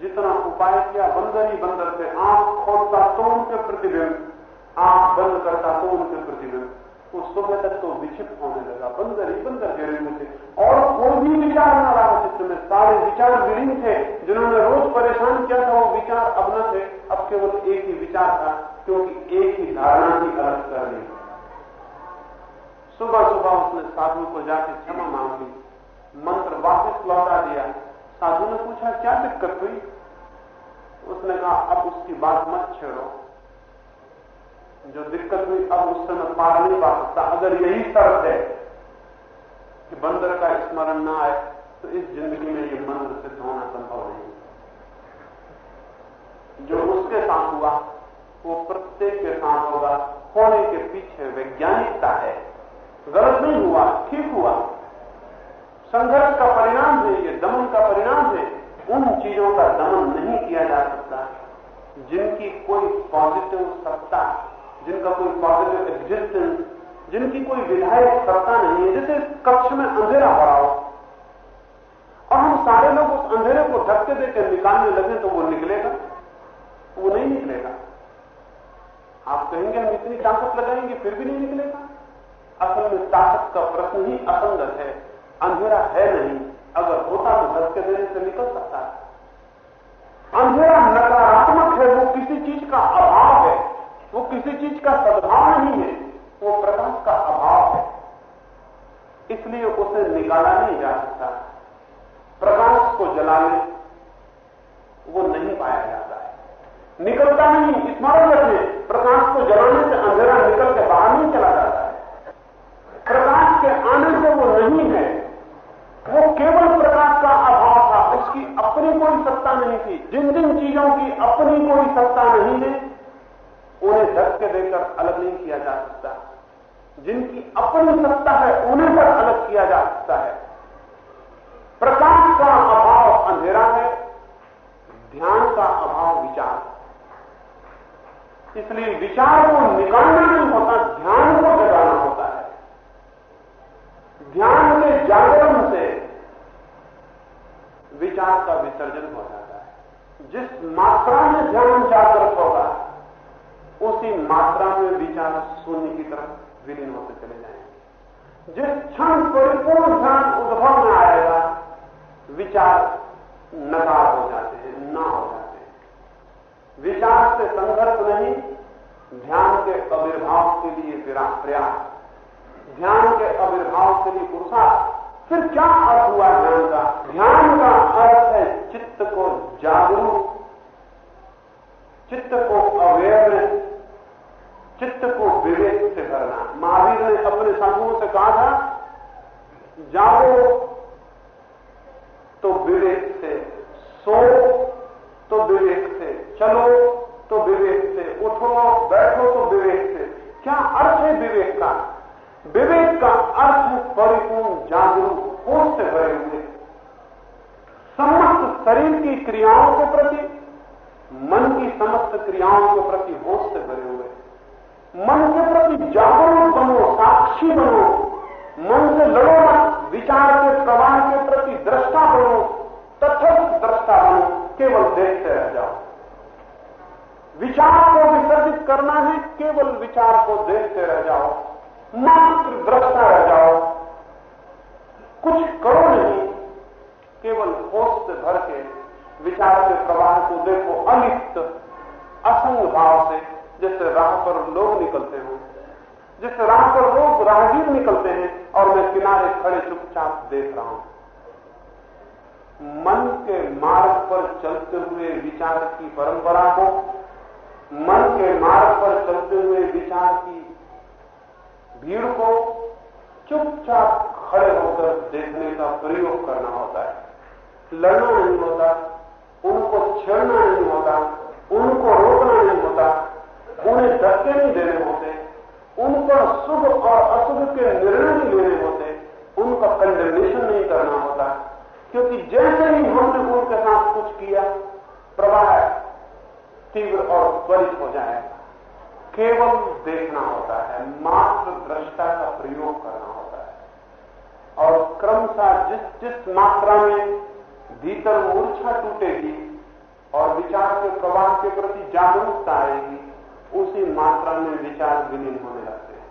जितना उपाय किया, बंदर ही बंदर से आँख खोलता तो उनके प्रतिबिंब? आँख बंद करता तो उनके प्रतिबिंब? वो सुबह तक तो विक्षिप्त होने लगा। बंदर ही बंदर हुए थे। और कोई भी विचार न रहा चित्र में। सारे विचार विलीन थे। जिन्होंने रोज परेशान किया था, वो विचार अब न थे। अब केवल एक ही विचार था, क्योंकि एक ही धारणा ही अलग कर ली सुबह सुबह उसने साधु को जाके क्षमा मांग। मंत्र वापस लौटा दिया। साधु ने पूछा, क्या दिक्कत हुई? उसने कहा, अब उसकी बात मत छेड़ो। जो दिक्कत हुई, अब उससे मैं पार नहीं पा सकता। अगर यही शर्त है कि बंदर का स्मरण ना आए तो इस ज़िंदगी में ये मंत्र सिद्ध होना संभव नहीं जो उसके साथ हुआ, वो प्रत्येक के साथ होगा। होने के पीछे वैज्ञानिकता है। गलत नहीं हुआ, ठीक हुआ। संघर्ष का परिणाम है, ये दमन का परिणाम है, उन चीज़ों का दमन नहीं किया जा सकता। जिनकी कोई पॉजिटिव सत्ता, जिनका कोई पॉजिटिव एग्जिस्टेंस जिनकी कोई विधायक सत्ता नहीं है, जैसे कक्ष में अंधेरा पड़ा हो, और हम सारे लोग उस अंधेरे को धक्के देकर निकालने लगे तो वो निकलेगा। वो नहीं निकलेगा। आप कहेंगे, हम इतनी ताकत लगाएँगे, फिर भी नहीं निकलेगा। असल में ताकत का प्रश्न ही असंगत है। अंधेरा है नहीं, अगर होता तो धक्के देने से निकल सकता है। अंधेरा नकारात्मक है, वो किसी चीज़ का अभाव है। वो किसी चीज़ का सद्भाव नहीं है, वो प्रकाश का अभाव है। इसलिए उसे निकाला नहीं जा सकता। प्रकाश को जलाने वो नहीं पाया जाता है। निकलता नहीं, स्मरण रखें प्रकाश को जलाने से अंधेरा निकल के बाहर नहीं चला जाता है। प्रकाश के आने से वो नहीं है। वो केवल प्रकाश का अभाव था, उसकी अपनी कोई सत्ता नहीं थी। जिन जिन चीज़ों की अपनी कोई सत्ता नहीं है, उन्हें धक्के देकर अलग नहीं किया जा सकता। जिनकी अपनी सत्ता है, उन्हें पर अलग किया जा सकता है। प्रकाश का अभाव अंधेरा है, ध्यान का अभाव विचार। इसलिए विचार को निकालना नहीं होता, ध्यान को जगाना होता है। ध्यान के जागरण से विचार का विसर्जन हो जाता है। जिस मात्रा में ध्यान जागृत होगा, उसी मात्रा में विचार शून्य की तरफ़ विलीन होते चले जाएँगे। जिस क्षण परिपूर्ण ध्यान उद्भव में आएगा, विचार नकार हो जाते हैं, ना हो जाते हैं। विचार से संघर्ष नहीं, ध्यान के आविर्भाव के लिए प्रयास। ध्यान के आविर्भाव के लिए पुरुषार्थ। फिर क्या अर्थ हुआ ध्यान का? ध्यान का अर्थ है चित्त को जागरूक, चित्त को अवेयरनेस चित्त को विवेक से करना महावीर ने अपने साधुओं से कहा था जाओ तो विवेक से, सो तो विवेक से, चलो तो विवेक से, उठो, बैठो तो विवेक से। क्या अर्थ है विवेक का? विवेक का अर्थ परिपूर्ण, जागरूक होश से भरे हुए समस्त शरीर की क्रियाओं के प्रति, मन की समस्त क्रियाओं के प्रति होश से भरे हुए। मन के प्रति जागरूक बनो, साक्षी बनो। मन से लड़ो मत, विचार के, प्रवाह के प्रति दृष्टा बनो तथस्थ दृष्टा बनो, केवल देखते रह जाओ। विचार को विसर्जित करना है, केवल विचार को देखते रह जाओ। मात्र दृष्टा रह जाओ। कुछ करो नहीं, केवल होश से भर के विचार के प्रवाह को देखो, अलिप्त असंग भाव से जैसे राह पर लोग निकलते हो। जैसे राह पर लोग राहगीर निकलते हैं, और मैं किनारे खड़े चुपचाप देख रहा हूँ। मन के मार्ग पर चलते हुए विचार की परंपरा को, मन के मार्ग पर चलते हुए विचार की चुपचाप खड़े होकर देखने का प्रयोग करना होता है। लड़ना नहीं होता, उनको छेड़ना नहीं होता, उनको रोकना नहीं होता, उन्हें धक्के नहीं देने होते उन पर शुभ और अशुभ के निर्णय नहीं लेने होते, उनका कंडेनेशन नहीं करना होता। क्योंकि जैसे ही हमने उनके साथ कुछ किया, प्रवाह तीव्र और त्वरित हो जाएगा। केवल देखना होता है, मात्र दृष्टा का प्रयोग करना होता है। और क्रमशः जिस जिस मात्रा में भीतर मूर्छा टूटेगी और विचार के प्रवाह के प्रति जागरूकता आएगी, उसी मात्रा में विचार विलीन होने लगते हैं।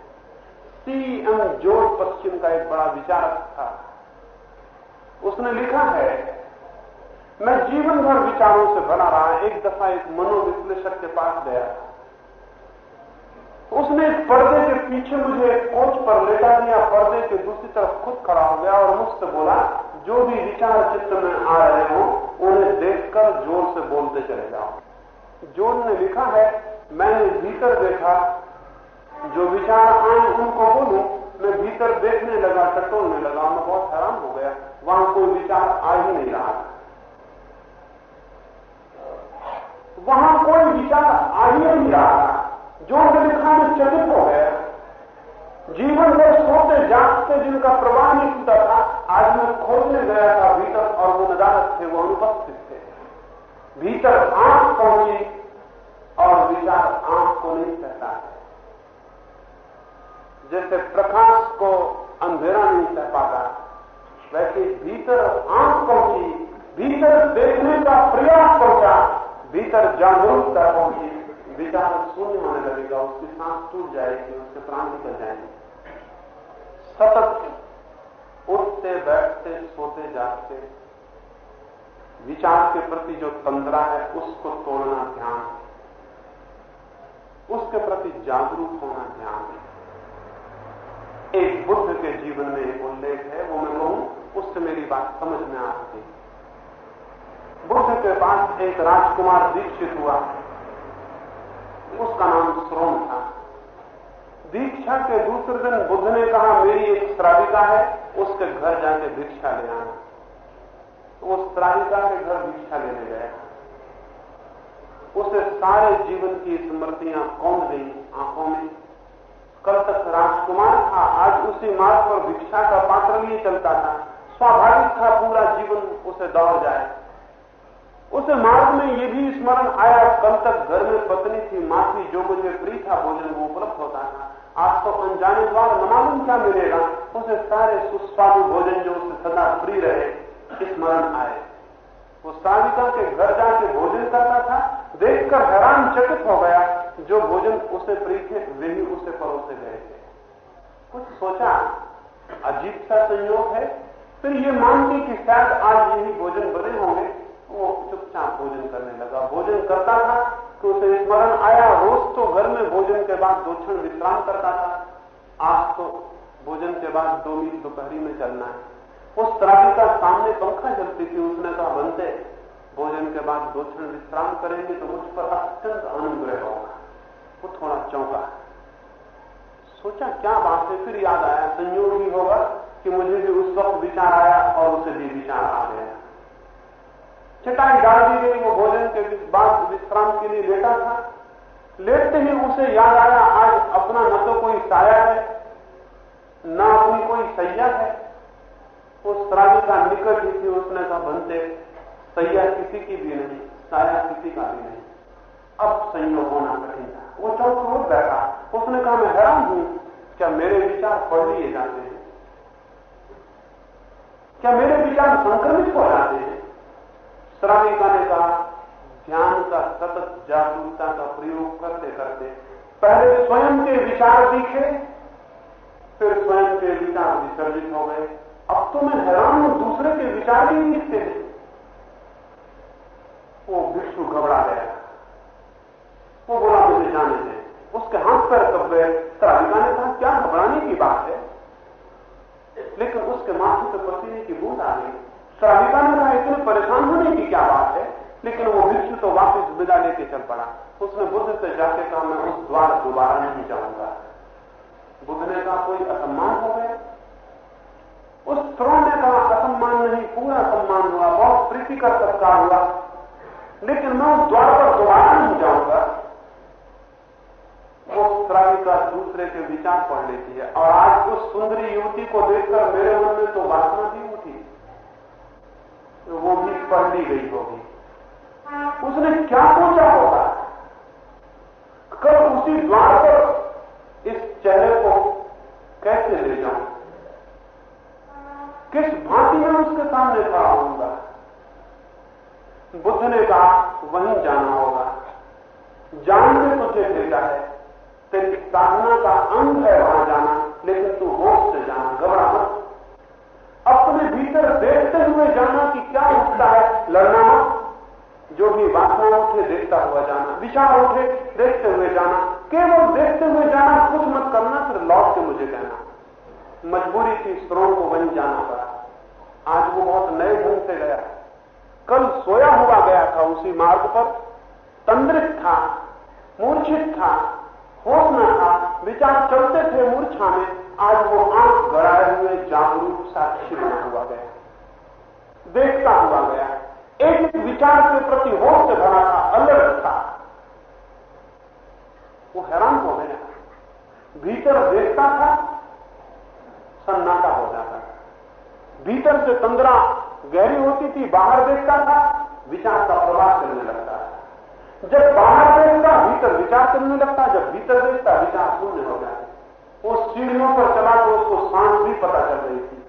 सी एम ज़ोर पश्चिम का एक बड़ा विचारक था। उसने लिखा है, मैं जीवन भर विचारों से बना रहा, एक दफ़ा एक मनोविश्लेषक के पास गया उसने पर्दे के पीछे मुझे कोच पर लेटा दिया, पर्दे के दूसरी तरफ़ खुद खड़ा हो गया और मुझसे बोला, जो भी विचार चित्र में आ रहे हो, उन्हें देखकर ज़ोर से बोलते चले जाओ। जोन ने लिखा है, मैंने भीतर देखा, जो विचार आए उनको बोलूँ, मैं भीतर देखने लगा, टटोलने लगा, मैं बहुत हैरान हो गया, वहाँ कोई विचार आ ही नहीं रहा। वहाँ कोई विचार आ ही नहीं रहा। जो चकित हो गया। जीवन में सोते जागते जिनका प्रवाह नहीं होता था, आज मैं खोजने गया था भीतर और वो नदारत थे, वो अनुपस्थित थे। भीतर आँख पहुँची और विचार आँख को नहीं सहता है। जैसे प्रकाश को अंधेरा नहीं सह पाता, वैसे भीतर आँख पहुँची, भीतर देखने का प्रयास पहुँचा, भीतर जागरूकता पहुँची। विचार शून्य होने लगेगा उसकी सांस टूट जाएगी उसके प्राण निकल जाएँगे सतत उठते बैठते सोते, जागते, विचार के प्रति जो तंद्रा है, उसको तोड़ना ध्यान उसके प्रति जागरूक होना ध्यान एक बुद्ध के जीवन में एक उल्लेख है, वो मैं कहूँ, उससे मेरी बात समझ में आ बुद्ध के पास एक राजकुमार दीक्षित हुआ। उसका नाम श्रोम था। दीक्षा के दूसरे दिन बुद्ध ने कहा, मेरी एक श्राविका है, उसके घर जाके भिक्षा ले आना। तो वो श्राविका के घर भिक्षा लेने गया। उसे सारे जीवन की स्मृतियाँ कौन गई आँखों में? कल तक राजकुमार था, आज उसी मार्ग पर भिक्षा का पात्र लिए चलता था। स्वाभाविक था, पूरा जीवन उसे दौड़ जाए। उसे मार्ग में ये भी स्मरण आया, कल तक घर में पत्नी थी, माँ थी, जो मुझे प्रिय था, भोजन वो उपलब्ध होता था। आज तो अनजाने द्वारा न मालूम क्या मिलेगा। उसे सारे सुस्वादु भोजन जो उसे सदा प्रिय रहे, स्मरण आए। वो साविका के घर जाके भोजन करता था, देखकर हैरान चकित हो गया, जो भोजन उसे प्रिय थे, वे ही उसे परोसे गए थे। कुछ सोचा, अजीब सा संयोग है, फिर ये मानती कि शायद आज यही भोजन बने होंगे। वो चुपचाप भोजन करने लगा। भोजन करता था तो उसे स्मरण आया। रोज तो घर में भोजन के बाद दो क्षण विश्राम करता था। आज तो भोजन के बाद दो मील दोपहरी में चलना है। उस त्राही का सामने पंखा चलती थी। उसने कहा बनते भोजन के बाद दो क्षण विश्राम करेंगे तो मुझ पर अत्यंत अनुग्रह होगा। वो थोड़ा चौंका। सोचा, क्या बात है? फिर याद आया, संयोग ही होगा कि मुझे भी उस वक्त विचार आया और उसे भी विचार आ गया। चटाई डाल दी गई, वो भोजन के बाद विश्राम के लिए लेटा था। लेटते ही उसे याद आया, आज अपना न तो कोई साया है, न अपनी कोई सैया है। उस त्रागी का निकट ही थी, उसने कहा, बनते, सैया किसी की भी नहीं, साया किसी का भी नहीं। अब संयोग होना कठिन था। वो चौक रोक बैठा। उसने कहा, मैं हैरान हूँ, क्या मेरे विचार पढ़ लिए जाते हैं? क्या मेरे विचार संक्रमित हो जाते हैं? श्राविका ने कहा ध्यान का सतत जागरूकता का प्रयोग करते करते पहले स्वयं के विचार दिखे फिर स्वयं के विचार विसर्जित हो गए। अब तो मैं हैरान हूँ, दूसरे के विचार ही दिखते हैं। वो विष्णु घबरा गया। वो बोला, मुझे जाने दे। उसके हाथ पर कब गए श्राविका ने कहा क्या घबराने की बात है? लेकिन उसके माथे पर पसीने की बूंद आ गई। श्राविका ने कहा, इतने परेशान होने की क्या बात है? लेकिन वो भिक्षु तो वापस विदा लेके चल पड़ा। उसने बुद्ध से जाके कहा, मैं उस द्वार दोबारा नहीं जाऊँगा। बुद्ध ने कहा, कोई असम्मान हो गया? उस श्रोण ने कहा, असम्मान नहीं, पूरा सम्मान हुआ, बहुत प्रीति का सत्कार हुआ। लेकिन मैं उस द्वार पर दोबारा नहीं जाऊँगा। वो श्राविका दूसरे के विचार पढ़ लेती है। और आज उस सुंदरी युवती को देखकर मेरे मन में तो वासना भी उठी तो वो भी पढ़ ली गई होगी। उसने क्या सोचा होगा? कल उसी द्वार पर इस चेहरे को कैसे ले जाऊँ? किस भांति में उसके सामने खड़ा होऊँगा? बुद्ध ने कहा, वहीं जाना होगा। जान तुझे भेजा है। तेरी साधना का अंग है वहाँ जाना, लेकिन तू होश से जाना घबरा मत। अपने भीतर देखते हुए जाना कि क्या उठता है। लड़ना मत। जो भी वासना उठे, देखता हुआ जाना। विचार उठे, देखते हुए जाना। केवल देखते हुए जाना, कुछ मत करना, फिर लौट के मुझे कहना। मजबूरी थी स्त्रों को वहीं जाना पड़ा। आज वो बहुत नए ढंग से गया। कल सोया हुआ गया था उसी मार्ग पर। तंद्रित था, मूर्छित था, होश न था। विचार चलते थे मूर्छा में। आज वो आँख गड़ाए हुए जागरूक साक्षी बना हुआ गया। देखता हुआ गया। एक विचार के प्रति होश से भरा था, अलर्ट था। वो हैरान हो गया। भीतर देखता था, सन्नाटा हो जाता था। भीतर से तंद्रा गहरी होती थी, बाहर देखता था, विचार का प्रवाह करने लगता था। जब बाहर देखता, भीतर विचार करने लगता, जब भीतर देखता, विचार शून्य हो जाता वो सीढ़ियों पर चला तो उसको सांस भी पता चल रही थी।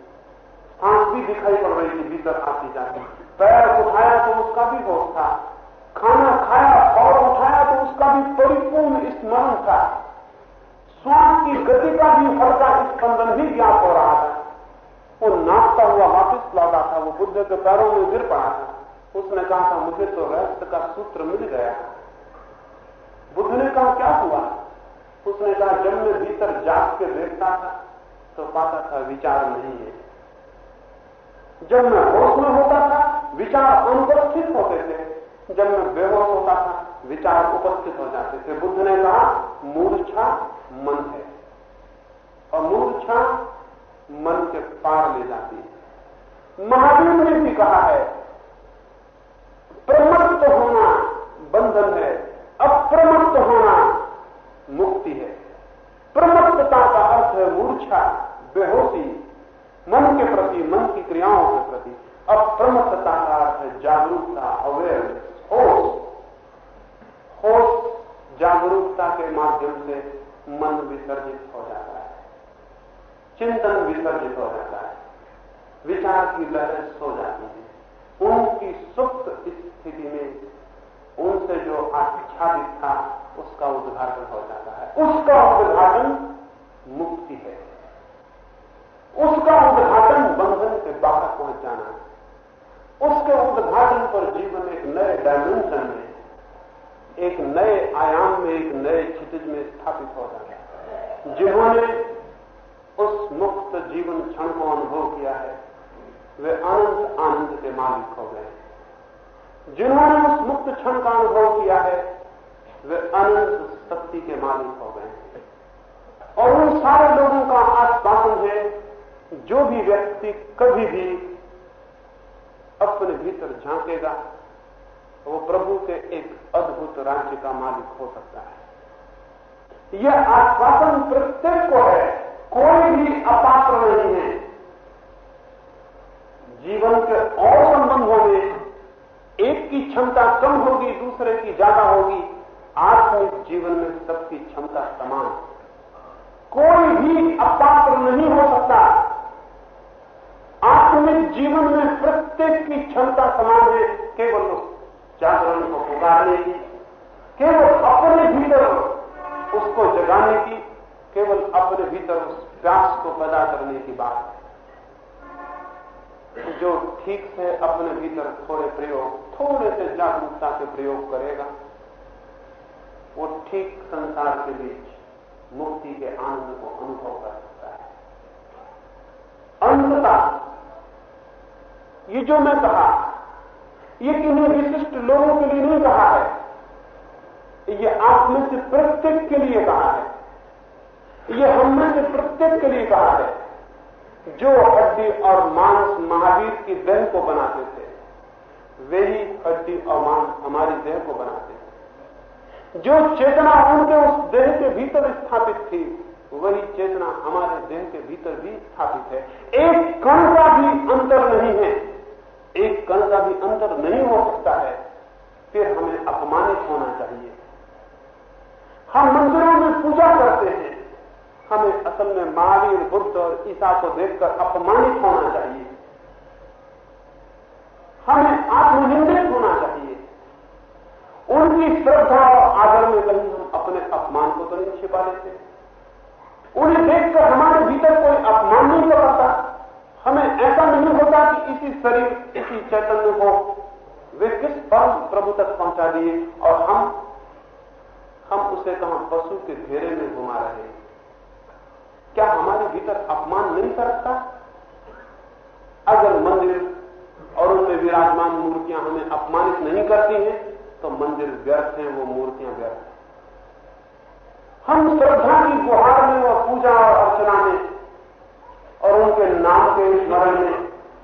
सांस भी दिखाई पड़ रही थी भीतर आती जाती। पैर उठाया तो उसका भी होश था। खाना खाया और उठाया तो उसका भी परिपूर्ण स्मरण था। श्वास की गति का भी हल्का स्पंदन भी ज्ञाप हो रहा था। वो नाचता हुआ वापिस लौटा था। वो बुद्ध के पैरों में गिर पड़ा था। उसने कहा था, मुझे तो रहस्य का सूत्र मिल गया। बुद्ध ने कहा, क्या हुआ? उसने कहा जब मैं भीतर जाग के देखता था तो पाता था, विचार नहीं है। जब मैं होश में होता था, विचार अनुपस्थित होते थे। जब मैं बेहोश होता था, विचार उपस्थित हो जाते थे। बुद्ध ने कहा, मूर्छा मन है। और मूर्छा मन के पार ले जाती है। महावीर ने भी कहा है, प्रमत्त होना बंधन है, अप्रमत्त होना मुक्ति है। प्रमत्तता का अर्थ है मूर्छा, बेहोशी, मन के प्रति, मन की क्रियाओं के प्रति। अप्रमत्तता का अर्थ है जागरूकता अवेयरनेस होश। होश जागरूकता के माध्यम से मन विसर्जित हो जाता है। चिंतन विसर्जित हो जाता है। विचार की लहरें सो जाती है। उनकी सुप्त स्थिति में उनसे जो आच्छादित था, उसका उद्घाटन हो जाता है। उसका उद्घाटन मुक्ति है। उसका उद्घाटन बंधन के बाहर पहुँच जाना है। उसके उद्घाटन पर जीवन एक नए डायमेंशन में, एक नए आयाम में, एक नए क्षितिज में स्थापित हो जाते है। जिन्होंने उस मुक्त जीवन क्षण को अनुभव किया है, वे अनंत आनंद के मालिक हो गए जिन्होंने उस मुक्त क्षण का अनुभव किया है, वे अनंत शक्ति के मालिक हो गए हैं। और उन सारे लोगों का आश्वासन है, जो भी व्यक्ति कभी भी अपने भीतर झांकेगा, वो प्रभु के एक अद्भुत राज्य का मालिक हो सकता है। यह आश्वासन प्रत्येक को है, कोई भी अपात्र नहीं है। जीवन के और संबंधों में एक की क्षमता कम होगी, दूसरे की ज़्यादा होगी। आत्मिक जीवन में सबकी क्षमता समान। कोई भी अपात्र नहीं हो सकता। आत्मिक जीवन में प्रत्येक की क्षमता समान है। केवल जागरण को पुकारने की, केवल अपने भीतर उसको जगाने की, केवल अपने भीतर उस प्यास को पैदा करने की बात है। जो ठीक से अपने भीतर थोड़े प्रयोग, थोड़े से जागरूकता के प्रयोग करेगा, वो ठीक संसार के बीच मुक्ति के आनंद को अनुभव कर सकता है। अंततः, ये जो मैं कहा, ये किन्हीं विशिष्ट लोगों के लिए नहीं कहा है, ये आप में से प्रत्येक के लिए कहा है, ये हम में से प्रत्येक के लिए कहा है। जो हड्डी और मांस महावीर की देह को बनाते थे, वे ही हड्डी और मांस हमारी देह को बनाते थे। जो चेतना उनके उस देह के भीतर स्थापित थी, वही चेतना हमारे देह के भीतर भी स्थापित है। एक कण का भी अंतर नहीं है। एक कण का भी अंतर नहीं हो सकता है। फिर हमें अपमानित होना चाहिए। हम मंदिरों में पूजा करते हैं। हमें असल में महावीर बुद्ध और ईसा को देखकर अपमानित होना चाहिए। हमें आत्मनिंदित होना चाहिए। उनकी श्रद्धा और आदर में कहीं हम अपने अपमान को तो नहीं छिपा लेते। उन्हें देखकर हमारे भीतर कोई अपमान नहीं करता हमें ऐसा नहीं होता कि इसी शरीर, इसी चैतन्य को वे किस परम प्रभु तक पहुँचा दिए और हम हम उसे कहा पशु के घेरे में घुमा रहे हैं। क्या हमारे भीतर अपमान नहीं करता अगर मंदिर और उनमें विराजमान मूर्तियाँ हमें अपमानित नहीं करती हैं तो मंदिर व्यर्थ हैं, वो मूर्तियाँ व्यर्थ हैं। हम श्रद्धा की गुहार में और पूजा और अर्चना में और उनके नाम के स्मरण में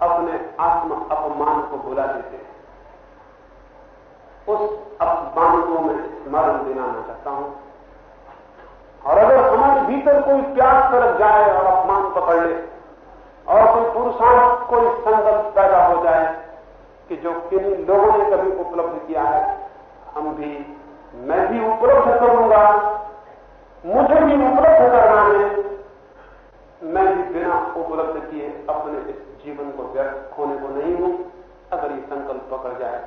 अपने आत्म अपमान को भुला देते हैं। उस अपमान को मैं स्मरण दिलाना चाहता हूँ। और अगर हमारे भीतर कोई प्यास तरफ़ जाए और अपमान पकड़ ले, और कोई पुरुषार्थ, कोई संकल्प पैदा हो जाए कि जो किन्हीं लोगों ने कभी उपलब्ध किया है, हम भी, मैं भी उपलब्ध करूँगा, मुझे भी उपलब्ध करना है, मैं भी बिना उपलब्ध किए अपने इस जीवन को व्यर्थ खोने को नहीं हूँ। अगर ये संकल्प पकड़ जाए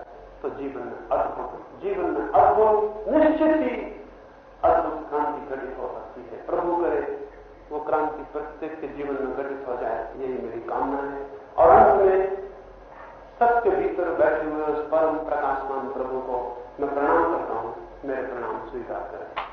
तो जीवन में अद्भुत, जीवन में अद्भुत, निश्चित ही अद्भुत क्रांति घटित हो सकती है। प्रभु करे, वो क्रांति प्रत्येक के जीवन में घटित हो जाए, यही मेरी कामना है। और अंत में सबके भीतर बैठे हुए उस परम प्रकाशमान प्रभु को मैं प्रणाम करता हूँ। मेरे प्रणाम स्वीकार करें।